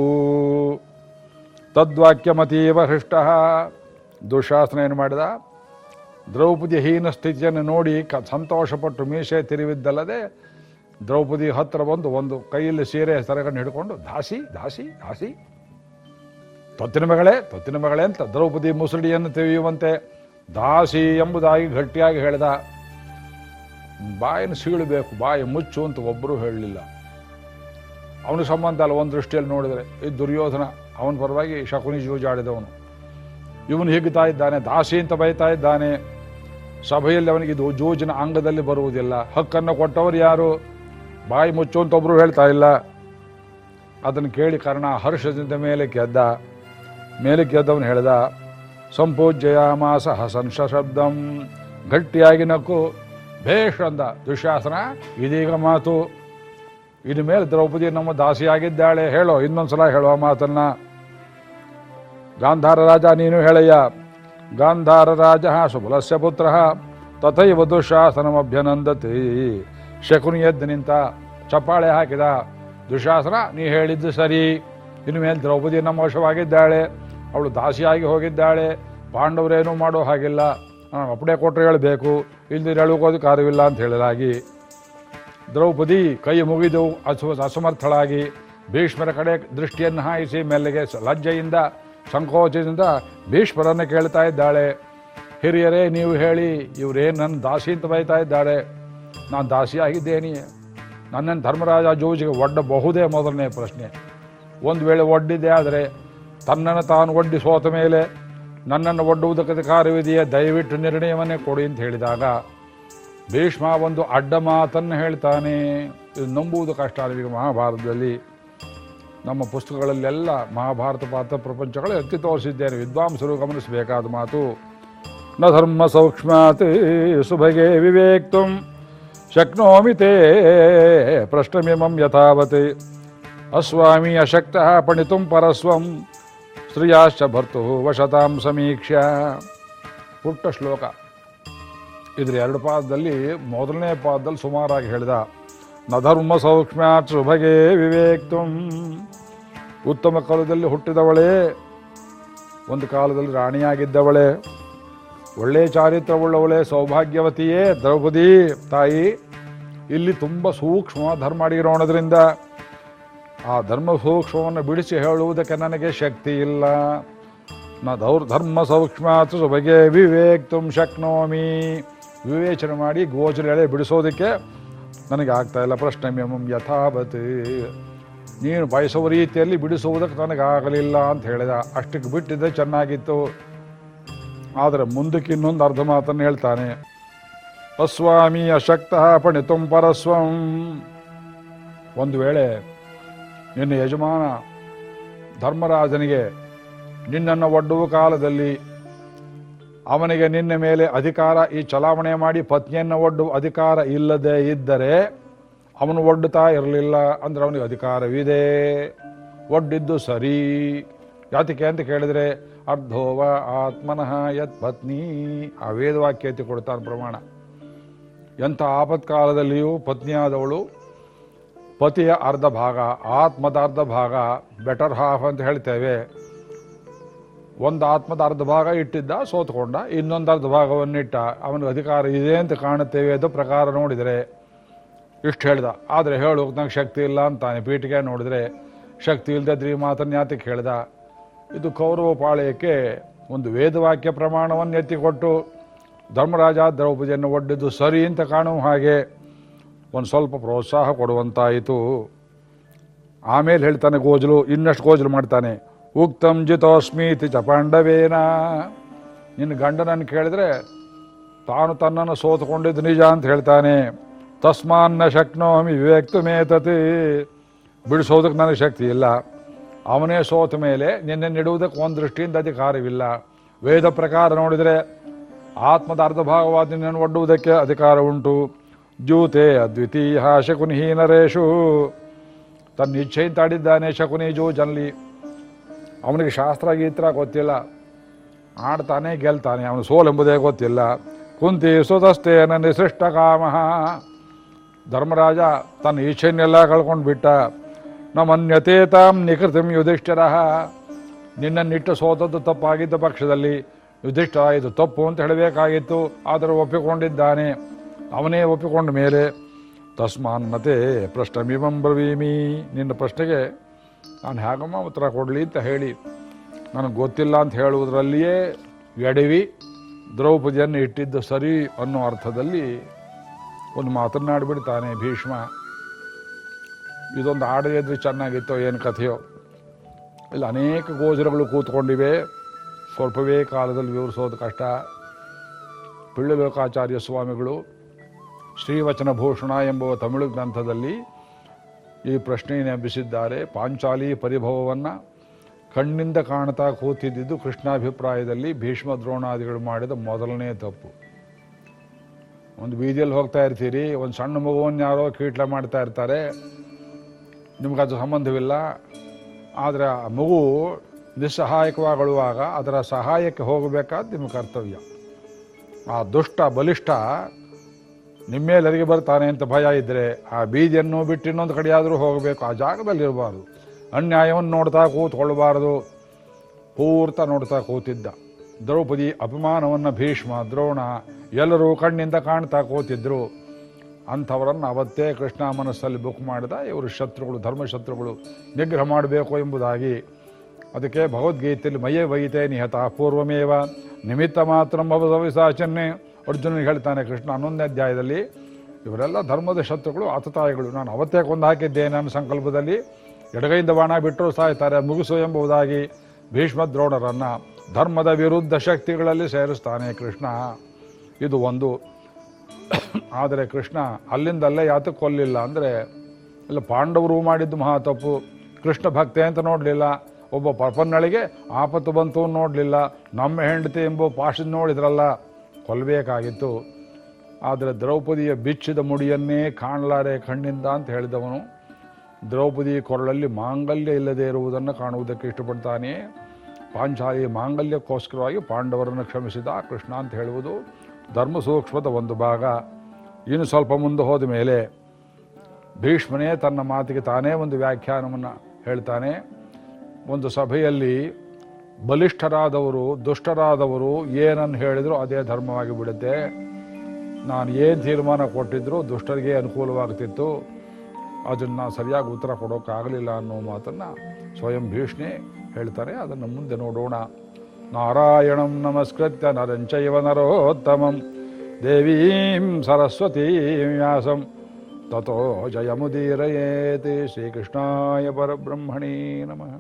ತದ್ವಾಕ್ಯಮತೀವ ಹೃಷ್ಟ. ದುಶಾಸನ ಏನು ಮಾಡಿದ? ದ್ರೌಪದಿ ಹೀನ ಸ್ಥಿತಿಯನ್ನು ನೋಡಿ ಕ ಸಂತೋಷಪಟ್ಟು ಮೀಸೆ ತಿರುವಿದ್ದಲ್ಲದೆ ದ್ರೌಪದಿ ಹತ್ತಿರ ಬಂದು ಒಂದು ಕೈಯಲ್ಲಿ ಸೀರೆ ಸರಗನ್ನು ಹಿಡ್ಕೊಂಡು, ದಾಸಿ ದಾಸಿ ದಾಸಿ. ತೊತ್ತಿನ ಮಗಳೇ ತೊತ್ತಿನ ಮಗಳೇ ಅಂತ ದ್ರೌಪದಿ ಮುಸುಡಿಯನ್ನು ತೆಗೆಯುವಂತೆ ದಾಸಿ ಎಂಬುದಾಗಿ ಗಟ್ಟಿಯಾಗಿ ಹೇಳಿದ. ಬಾಯನ್ನು ಸೀಳಬೇಕು ಬಾಯಿ ಮುಚ್ಚು ಅಂತ ಒಬ್ಬರೂ ಹೇಳಲಿಲ್ಲ. ಅವನ ಸಂಬಂಧ ಅಲ್ಲ ಒಂದು ದೃಷ್ಟಿಯಲ್ಲಿ ನೋಡಿದರೆ ಈ ದುರ್ಯೋಧನ, ಅವನ ಪರವಾಗಿ ಶಕುನಿ ಜೂಜಾಡಿದವನು ಇವನು ಹಿಗ್ತಾ ಇದ್ದಾನೆ? ದಾಸಿ ಅಂತ ಬೈತಾ ಇದ್ದಾನೆ. ಸಭೆಯಲ್ಲಿ ಅವನಿಗೆ ಇದು ಜೂಜಿನ ಅಂಗದಲ್ಲಿ ಬರುವುದಿಲ್ಲ. ಹಕ್ಕನ್ನು ಕೊಟ್ಟವರು ಯಾರು? ಬಾಯಿ ಮುಚ್ಚು ಅಂತ ಒಬ್ರು ಹೇಳ್ತಾ ಇಲ್ಲ. ಅದನ್ನು ಕೇಳಿ ಕರ್ಣ ಹರ್ಷದಿಂದ ಮೇಲೆ ಕೆದ್ದ. ಮೇಲೆ ಕೆದ್ದವನು ಹೇಳ್ದ ಸಂಪೂಜ್ಯಯಾಮಾಸ ಹಸಂಶ ಶಬ್ದಂ ಗಟ್ಟಿಯಾಗಿ ನಕ್ಕು. ಭೇಷ್ ಅಂದ ದುಶ್ಯಾಸನ ಇದೀಗ ಮಾತು. ಇನ್ನು ಮೇಲೆ ದ್ರೌಪದಿ ನಮ್ಮ ದಾಸಿಯಾಗಿದ್ದಾಳೆ. ಹೇಳೋ, ಇನ್ನೊಂದ್ಸಲ ಹೇಳುವ ಮಾತನ್ನ. ಗಾಂಧಾರ ರಾಜ, ನೀನು ಹೇಳಯ್ಯ. ಗಾಂಧಾರ ರಾಜ, ಸುಬಲಸ್ಯ ಪುತ್ರ, ತಥೈವ ದುಶಾಸನಮಭ್ಯನಂದತಿ. ಶಕುನಿ ಎದ್ದು ನಿಂತ ಚಪ್ಪಾಳೆ ಹಾಕಿದ. ದುಶಾಸನ, ನೀ ಹೇಳಿದ್ದು ಸರಿ. ಇನ್ನು ಮೇಲೆ ದ್ರೌಪದಿ ನಮ್ಮ ವಶವಾಗಿದ್ದಾಳೆ. ಅವಳು ದಾಸಿಯಾಗಿ ಹೋಗಿದ್ದಾಳೆ. ಪಾಂಡವರೇನೂ ಮಾಡೋ ಹಾಗಿಲ್ಲ. ನಾನು ಕೊಟ್ಟರೆ ಹೇಳಬೇಕು. ಇಲ್ದಿರ ಹೇಳುವುದಕ್ಕೆ ಕಾರ್ಯವಿಲ್ಲ ಅಂತ ಹೇಳಲಾಗಿ ದ್ರೌಪದಿ ಕೈ ಮುಗಿದು ಅಸು ಅಸಮರ್ಥಳಾಗಿ ಭೀಷ್ಮರ ಕಡೆ ದೃಷ್ಟಿಯನ್ನು ಹಾಯಿಸಿ ಮೆಲ್ಲಗೆ ಲಜ್ಜೆಯಿಂದ, ಸಂಕೋಚದಿಂದ ಭೀಷ್ಮರನ್ನು ಕೇಳ್ತಾ ಇದ್ದಾಳೆ. ಹಿರಿಯರೇ, ನೀವು ಹೇಳಿ, ಇವರೇನು ನನ್ನ ದಾಸಿ ಅಂತ ಬೈತಾ ಇದ್ದಾಳೆ. ನಾನು ದಾಸಿಯಾಗಿದ್ದೇನೆ. ನನ್ನನ್ನು ಧರ್ಮರಾಜ ಜೋಜಿಗೆ ಒಡ್ಡಬಹುದೇ ಮೊದಲನೇ ಪ್ರಶ್ನೆ. ಒಂದು ವೇಳೆ ಒಡ್ಡಿದ್ದೆ ಆದರೆ ತನ್ನನ್ನು ತಾನು ಒಡ್ಡಿ ಸೋತ ಮೇಲೆ ನನ್ನನ್ನು ಒಡ್ಡುವುದಕ್ಕೆ ಕಾರ್ಯವಿದೆಯೇ ದಯವಿಟ್ಟು ನಿರ್ಣಯವನ್ನೇ ಕೊಡಿ ಅಂತ ಹೇಳಿದಾಗ ಭೀಷ್ಮ ಒಂದು ಅಡ್ಡ ಮಾತನ್ನು ಹೇಳ್ತಾನೆ. ಇದು ನಂಬುವುದು ಕಷ್ಟ ಈಗ ಮಹಾಭಾರತದಲ್ಲಿ ನಮ್ಮ ಪುಸ್ತಕಗಳಲ್ಲೆಲ್ಲ ಮಹಾಭಾರತ ಪಾತ್ರ ಪ್ರಪಂಚಗಳು ಎತ್ತಿ ತೋರಿಸಿದ್ದೇನೆ. ವಿದ್ವಾಂಸರು ಗಮನಿಸಬೇಕಾದ ಮಾತು, ನ ಧರ್ಮ ಸೂಕ್ಷ್ಮತೆ ಸುಭಗೆ ವಿವೇಕ್ತು ಶಕ್ನೋಮಿ ತೇ ಪ್ರಶ್ನಮಿಮಂ ಯಥಾವತಿ. ಅಸ್ವಾಮಿ ಅಶಕ್ತ ಪಣಿತುಂ ಪರಸ್ವಂ ಸ್ತ್ರೀಯಾಶ್ಚ ಭರ್ತು ವಶತಾಂ ಸಮೀಕ್ಷ ಪುಟ್ಟ ಶ್ಲೋಕ. ಇದ್ರ ಎರಡು ಪಾದದಲ್ಲಿ, ಮೊದಲನೇ ಪಾದದಲ್ಲಿ ಸುಮಾರಾಗಿ ಹೇಳಿದ ನ ಧರ್ಮ ಸೌಕ್ಷ್ಮ್ಯಾತ್ ಶುಭಗೆ ವಿವೇಕ್ತುಂ. ಉತ್ತಮ ಕಾಲದಲ್ಲಿ ಹುಟ್ಟಿದವಳೇ, ಒಂದು ಕಾಲದಲ್ಲಿ ರಾಣಿಯಾಗಿದ್ದವಳೆ ಒಳ್ಳೆಯ ಚಾರಿತ್ರವುಳ್ಳವಳೆ, ಸೌಭಾಗ್ಯವತಿಯೇ, ದ್ರೌಪದಿ ತಾಯಿ. ಇಲ್ಲಿ ತುಂಬ ಸೂಕ್ಷ್ಮ ಧರ್ಮ ಅಡಿಗಿರೋಣದ್ರಿಂದ ಆ ಧರ್ಮ ಸೂಕ್ಷ್ಮವನ್ನು ಬಿಡಿಸಿ ಹೇಳುವುದಕ್ಕೆ ನನಗೆ ಶಕ್ತಿ ಇಲ್ಲ. ನ ದೌರ್ ಧರ್ಮ ಸೂಕ್ಷ್ಮಾತ್ ಬಗೆ ವಿವೇಕ್ತುಂ ಶಕ್ನೋಮಿ. ವಿವೇಚನೆ ಮಾಡಿ ಗೋಚರ ಎಳೆ ಬಿಡಿಸೋದಕ್ಕೆ ನನಗೆ ಆಗ್ತಾ ಇಲ್ಲ. ಪ್ರಶ್ನೆ ಮೆಮಂ ಯಥಾವತ್. ನೀನು ಬಯಸುವ ರೀತಿಯಲ್ಲಿ ಬಿಡಿಸುವುದಕ್ಕೆ ನನಗಾಗಲಿಲ್ಲ ಅಂತ ಹೇಳಿದ. ಅಷ್ಟಕ್ಕೆ ಬಿಟ್ಟಿದ್ದೆ, ಚೆನ್ನಾಗಿತ್ತು. ಆದರೆ ಮುಂದಕ್ಕೆ ಇನ್ನೊಂದು ಅರ್ಧ ಮಾತನ್ನು ಹೇಳ್ತಾನೆ. ಅಸ್ವಾಮಿ ಅಶಕ್ತ ಪಣಿತುಂ ಪರಸ್ವಂ. ಒಂದು ವೇಳೆ ನಿನ್ನ ಯಜಮಾನ ಧರ್ಮರಾಜನಿಗೆ ನಿನ್ನನ್ನು ಒಡ್ಡುವ ಕಾಲದಲ್ಲಿ ಅವನಿಗೆ ನಿನ್ನ ಮೇಲೆ ಅಧಿಕಾರ, ಈ ಚಲಾವಣೆ ಮಾಡಿ ಪತ್ನಿಯನ್ನು ಒಡ್ಡುವ ಅಧಿಕಾರ ಇಲ್ಲದೆ ಇದ್ದರೆ ಅವನು ಒಡ್ಡುತ್ತಾ ಇರಲಿಲ್ಲ ಅಂದ್ರೆ ಅವನಿಗೆ ಅಧಿಕಾರವಿದೆ. ಒಡ್ಡಿದ್ದು ಸರಿ. ಯಾತಿಕೆ ಅಂತ ಕೇಳಿದರೆ, ಅರ್ಧೋವ ಆತ್ಮನಃ ಯತ್ ಪತ್ನಿ. ಆ ವೇದವಾಕ್ಯ ಎತ್ತಿ ಕೊಡ್ತಾನೆ ಪ್ರಮಾಣ. ಎಂಥ ಆಪತ್ಕಾಲದಲ್ಲಿಯೂ ಪತ್ನಿಯಾದವಳು ಪತಿಯ ಅರ್ಧ ಭಾಗ, ಆತ್ಮದ ಅರ್ಧ ಭಾಗ ಬೆಟರ್ ಹಾಫ್ ಅಂತ ಹೇಳ್ತೇವೆ. ಒಂದು ಆತ್ಮದ ಅರ್ಧ ಭಾಗ ಇಟ್ಟಿದ್ದ, ಸೋತ್ಕೊಂಡ. ಇನ್ನೊಂದು ಅರ್ಧ ಭಾಗವನ್ನಿಟ್ಟ. ಅವನಿಗೆ ಅಧಿಕಾರ ಇದೆ ಅಂತ ಕಾಣುತ್ತೇವೆ ಅದು ಪ್ರಕಾರ ನೋಡಿದರೆ. ಇಷ್ಟು ಹೇಳ್ದ. ಆದರೆ ಹೇಳು, ನಂಗೆ ಶಕ್ತಿ ಇಲ್ಲ ಅಂತಾನೆ. ಪೀಠಿಗೆ ನೋಡಿದ್ರೆ ಶಕ್ತಿ ಇಲ್ಲದಿದ್ರೆ ಮಾತನ್ನು ಯಾತಕ್ಕೆ ಹೇಳ್ದ ಇದು ಕೌರವ ಪಾಳ್ಯಕ್ಕೆ ಒಂದು ವೇದವಾಕ್ಯ ಪ್ರಮಾಣವನ್ನು ಎತ್ತಿಕೊಟ್ಟು, ಧರ್ಮರಾಜ ದ್ರೌಪದಿಯನ್ನು ಒಡ್ಡಿದ್ದು ಸರಿ ಅಂತ ಕಾಣುವ ಹಾಗೆ ಒಂದು ಸ್ವಲ್ಪ ಪ್ರೋತ್ಸಾಹ ಕೊಡುವಂತಾಯಿತು. ಆಮೇಲೆ ಹೇಳ್ತಾನೆ ಗೋಜಲು, ಇನ್ನಷ್ಟು ಗೋಜಲು ಮಾಡ್ತಾನೆ. ಉಕ್ತಂ ಜಿತೋಸ್ಮೀತಿ ಚ ಪಾಂಡವೇನ. ನಿನ್ನ ಗಂಡನನ್ನು ಕೇಳಿದರೆ ತಾನು ತನ್ನನ್ನು ಸೋತುಕೊಂಡಿದ್ದು ನಿಜ ಅಂತ ಹೇಳ್ತಾನೆ. ತಸ್ಮಾನ್ನ ಶಕ್ನೋಮಿ ವಿವೇಕ್ತು ಮೇತತಿ. ಬಿಡಿಸೋದಕ್ಕೆ ನನಗೆ ಶಕ್ತಿ ಇಲ್ಲ. ಅವನೇ ಸೋತ ಮೇಲೆ ನಿನ್ನೆ ನಿಡುವುದಕ್ಕೆ ಒಂದು ದೃಷ್ಟಿಯಿಂದ ಅಧಿಕಾರವಿಲ್ಲ. ವೇದ ಪ್ರಕಾರ ನೋಡಿದರೆ ಆತ್ಮದ ಅರ್ಧ ಭಾಗವಾದ ನಿನ್ನನ್ನು ಒಡ್ಡುವುದಕ್ಕೆ ಅಧಿಕಾರ ಉಂಟು. ಜೂತೆ ಅದ್ವಿತೀಯ ಶಕುನಿಹೀನರೇಶು. ತನ್ನ ಇಚ್ಛೆಯಿಂದ ಆಡಿದ್ದಾನೆ ಶಕುನಿ ಜನ್ಲಿ. ಅವನಿಗೆ ಶಾಸ್ತ್ರ, ಗೀತ್ರ ಗೊತ್ತಿಲ್ಲ. ಆಡ್ತಾನೆ, ಗೆಲ್ತಾನೆ. ಅವನು ಸೋಲೆಂಬುದೇ ಗೊತ್ತಿಲ್ಲ. ಕುಂತಿ ಸುತಸ್ಥೆ ನನ್ನ ಶ್ರೇಷ್ಠ ಕಾಮ. ಧರ್ಮರಾಜ ತನ್ನ ಈಚೆಯನ್ನೆಲ್ಲ ಕಳ್ಕೊಂಡು ಬಿಟ್ಟ. ನಮನ್ಯತೆ ತಾಮ್ ನಿಕೃತಿಂ ಯುಧಿಷ್ಠಿರ. ನಿನ್ನನ್ನಿಟ್ಟು ಸೋತದ್ದು ತಪ್ಪಾಗಿದ್ದ ಪಕ್ಷದಲ್ಲಿ ಯುಧಿಷ್ಠ ಇದು ತಪ್ಪು ಅಂತ ಹೇಳಬೇಕಾಗಿತ್ತು. ಆದರೆ ಒಪ್ಪಿಕೊಂಡಿದ್ದಾನೆ. ಅವನೇ ಒಪ್ಪಿಕೊಂಡ ಮೇಲೆ, ತಸ್ಮಾನ್ನತೆ ಪ್ರಶ್ನಮಿಮಂ ಬ್ರವೀಮಿ. ನಿನ್ನ ಪ್ರಶ್ನೆಗೆ ನಾನು ಹೇಗಮ್ಮ ಉತ್ತರ ಕೊಡಲಿ ಅಂತ ಹೇಳಿ. ನನಗೆ ಗೊತ್ತಿಲ್ಲ ಅಂತ ಹೇಳುವುದರಲ್ಲಿಯೇ ಎಡವಿ ದ್ರೌಪದಿಯನ್ನು ಇಟ್ಟಿದ್ದು ಸರಿ ಅನ್ನೋ ಅರ್ಥದಲ್ಲಿ ಒಂದು ಮಾತನಾಡಿಬಿಡ್ತಾನೆ ಭೀಷ್ಮ. ಇದೊಂದು ಆಡದೇ ಇದ್ರೆ ಚೆನ್ನಾಗಿತ್ತೋ ಏನು ಕಥೆಯೋ. ಇಲ್ಲಿ, ಅನೇಕ ಗೋಚರಗಳು ಕೂತ್ಕೊಂಡಿವೆ. ಸ್ವಲ್ಪವೇ ಕಾಲದಲ್ಲಿ ವಿವರಿಸೋದು ಕಷ್ಟ. ಪಿಳ್ಳುಲೋಕಾಚಾರ್ಯ ಸ್ವಾಮಿಗಳು ಶ್ರೀವಚನ ಭೂಷಣ ಎಂಬುವ ತಮಿಳು ಗ್ರಂಥದಲ್ಲಿ ಈ ಪ್ರಶ್ನೆಯನ್ನು ಎಬ್ಬಿಸಿದ್ದಾರೆ ಪಾಂಚಾಲಿ ಪರಿಭವವನ್ನು ಕಣ್ಣಿಂದ ಕಾಣ್ತಾ ಕೂತಿದ್ದಿದ್ದು ಕೃಷ್ಣಾಭಿಪ್ರಾಯದಲ್ಲಿ ಭೀಷ್ಮ ದ್ರೋಣಾದಿಗಳು ಮಾಡಿದ ಮೊದಲನೇ ತಪ್ಪು. ಒಂದು ಬೀದಿಯಲ್ಲಿ ಹೋಗ್ತಾ ಇರ್ತೀರಿ, ಒಂದು ಸಣ್ಣ ಮಗುವನ್ನು ಯಾರೋ ಕೀಟ್ಲ ಮಾಡ್ತಾ ಇರ್ತಾರೆ. ನಿಮಗದು ಸಂಬಂಧವಿಲ್ಲ. ಆದರೆ ಆ ಮಗು ನಿಸ್ಸಹಾಯಕವಾಗಳುವಾಗ ಅದರ ಸಹಾಯಕ್ಕೆ ಹೋಗಬೇಕಾದ ನಿಮ್ಮ ಕರ್ತವ್ಯ. ಆ ದುಷ್ಟ ಬಲಿಷ್ಠ ನಿಮ್ಮೇಲರಿಗೆ ಬರ್ತಾನೆ ಅಂತ ಭಯ ಇದ್ದರೆ ಆ ಬೀದಿಯನ್ನು ಬಿಟ್ಟು ಇನ್ನೊಂದು ಕಡೆಯಾದರೂ ಹೋಗಬೇಕು. ಆ ಜಾಗದಲ್ಲಿರಬಾರ್ದು. ಅನ್ಯಾಯವನ್ನು ನೋಡ್ತಾ ಕೂತ್ಕೊಳ್ಳಬಾರದು. ಪೂರ್ತ ನೋಡ್ತಾ ಕೂತಿದ್ದ. ದ್ರೌಪದಿ ಅಪಮಾನವನ್ನು ಭೀಷ್ಮ, ದ್ರೋಣ ಎಲ್ಲರೂ ಕಣ್ಣಿಂದ ಕಾಣ್ತಾ ಕೂತಿದ್ರು. ಅಂಥವರನ್ನು ಅವತ್ತೇ ಕೃಷ್ಣ ಮನಸ್ಸಲ್ಲಿ ಬುಕ್ ಮಾಡಿದ. ಇವರು ಶತ್ರುಗಳು, ಧರ್ಮಶತ್ರುಗಳು ನಿಗ್ರಹ ಮಾಡಬೇಕು ಎಂಬುದಾಗಿ. ಅದಕ್ಕೆ ಭಗವದ್ಗೀತೆಯಲ್ಲಿ ಮಯೇ ವೈತೆ ನಿಹತ ಪೂರ್ವಮೇವ. ನಿಮಿತ್ತ ಮಾತ್ರ ಭವಸವಿಸಾಚನ್ನೇ ಅರ್ಜುನನಿಗೆ ಹೇಳ್ತಾನೆ, ಕೃಷ್ಣ, ಹನ್ನೊಂದನೇ ಅಧ್ಯಾಯದಲ್ಲಿ ಇವರೆಲ್ಲ ಧರ್ಮದ ಶತ್ರುಗಳು ಅತತಾಯಿಗಳು ನಾನು ಅವತ್ತೇ ಕೊಂದು ಹಾಕಿದ್ದೇನೆ ನನ್ನ ಸಂಕಲ್ಪದಲ್ಲಿ ಎಡಗೈಯಿಂದ ಬಾಣ ಬಿಟ್ಟರು ಸಾಯ್ತಾರೆ. ಮುಗಿಸು ಎಂಬುದಾಗಿ ಭೀಷ್ಮ ದ್ರೋಣರನ್ನು ಧರ್ಮದ ವಿರುದ್ಧ ಶಕ್ತಿಗಳಲ್ಲಿ ಸೇರಿಸ್ತಾನೆ ಕೃಷ್ಣ. ಇದು ಒಂದು. ಆದರೆ ಕೃಷ್ಣ, ಅಲ್ಲಿಂದಲ್ಲೇ ಯಾತಕ್ಕೆ ಕೊಲ್ಲಿಲ್ಲ ಅಂದರೆ ಇಲ್ಲ ಪಾಂಡವರು ಮಾಡಿದ್ದು ಮಹಾ ತಪ್ಪು. ಕೃಷ್ಣ ಭಕ್ತಿ ಅಂತ ನೋಡಲಿಲ್ಲ. ಒಬ್ಬ ಪರ್ಪನ್ನಳಿಗೆ ಆಪತ್ತು ಬಂತು ನೋಡಲಿಲ್ಲ. ನಮ್ಮ ಹೆಂಡತಿ ಎಂಬ ಪಾಶದ ನೋಡಿದ್ರಲ್ಲ. ಕೊಲ್ಲಬೇಕಾಗಿತ್ತು ಆದರೆ ದ್ರೌಪದಿಯ ಬಿಚ್ಚಿದ ಮುಡಿಯನ್ನೇ ಕಾಣಲಾರೆ ಕಣ್ಣಿಂದ ಅಂತ ಹೇಳಿದವನು. ದ್ರೌಪದಿ ಕೊರಳಲ್ಲಿ ಮಾಂಗಲ್ಯ ಇಲ್ಲದೆ ಇರುವುದನ್ನು ಕಾಣುವುದಕ್ಕೆ ಇಷ್ಟಪಡ್ತಾನೆ. ಪಾಂಚಾಲಿ ಮಾಂಗಲ್ಯಕ್ಕೋಸ್ಕರವಾಗಿ ಪಾಂಡವರನ್ನು ಕ್ಷಮಿಸಿದ ಕೃಷ್ಣ ಅಂತ ಹೇಳುವುದು ಧರ್ಮ ಸೂಕ್ಷ್ಮದ ಒಂದು ಭಾಗ. ಇನ್ನು ಸ್ವಲ್ಪ ಮುಂದೆ ಹೋದ ಮೇಲೆ ಭೀಷ್ಮನೇ ತನ್ನ ಮಾತಿಗೆ ತಾನೇ ಒಂದು ವ್ಯಾಖ್ಯಾನವನ್ನು ಹೇಳ್ತಾನೆ. ಒಂದು ಸಭೆಯಲ್ಲಿ ಬಲಿಷ್ಠರಾದವರು, ದುಷ್ಟರಾದವರು ಏನನ್ನು ಹೇಳಿದರೂ ಅದೇ ಧರ್ಮವಾಗಿ ಬಿಡುತ್ತೆ. ನಾನು ಏನು ತೀರ್ಮಾನ ಕೊಟ್ಟಿದ್ರು ದುಷ್ಟರಿಗೆ ಅನುಕೂಲವಾಗ್ತಿತ್ತು. ಅದನ್ನು ಸರಿಯಾಗಿ ಉತ್ತರ ಕೊಡೋಕ್ಕಾಗಲಿಲ್ಲ ಅನ್ನೋ ಮಾತನ್ನು ಸ್ವಯಂ ಭೀಷ್ಣಿ ಹೇಳ್ತಾರೆ. ಅದನ್ನು ಮುಂದೆ ನೋಡೋಣ. ನಾರಾಯಣಂ ನಮಸ್ಕೃತ್ಯ ನರಂಚೈವ ನರೋತ್ತಮಂ ದೇವೀಂ ಸರಸ್ವತೀಂ ವ್ಯಾಸಂ. ತಥೋ ಜಯಮುದೀರಯೇತಿ ಶ್ರೀಕೃಷ್ಣಾಯ ಪರಬ್ರಹ್ಮಣೇ ನಮಃ.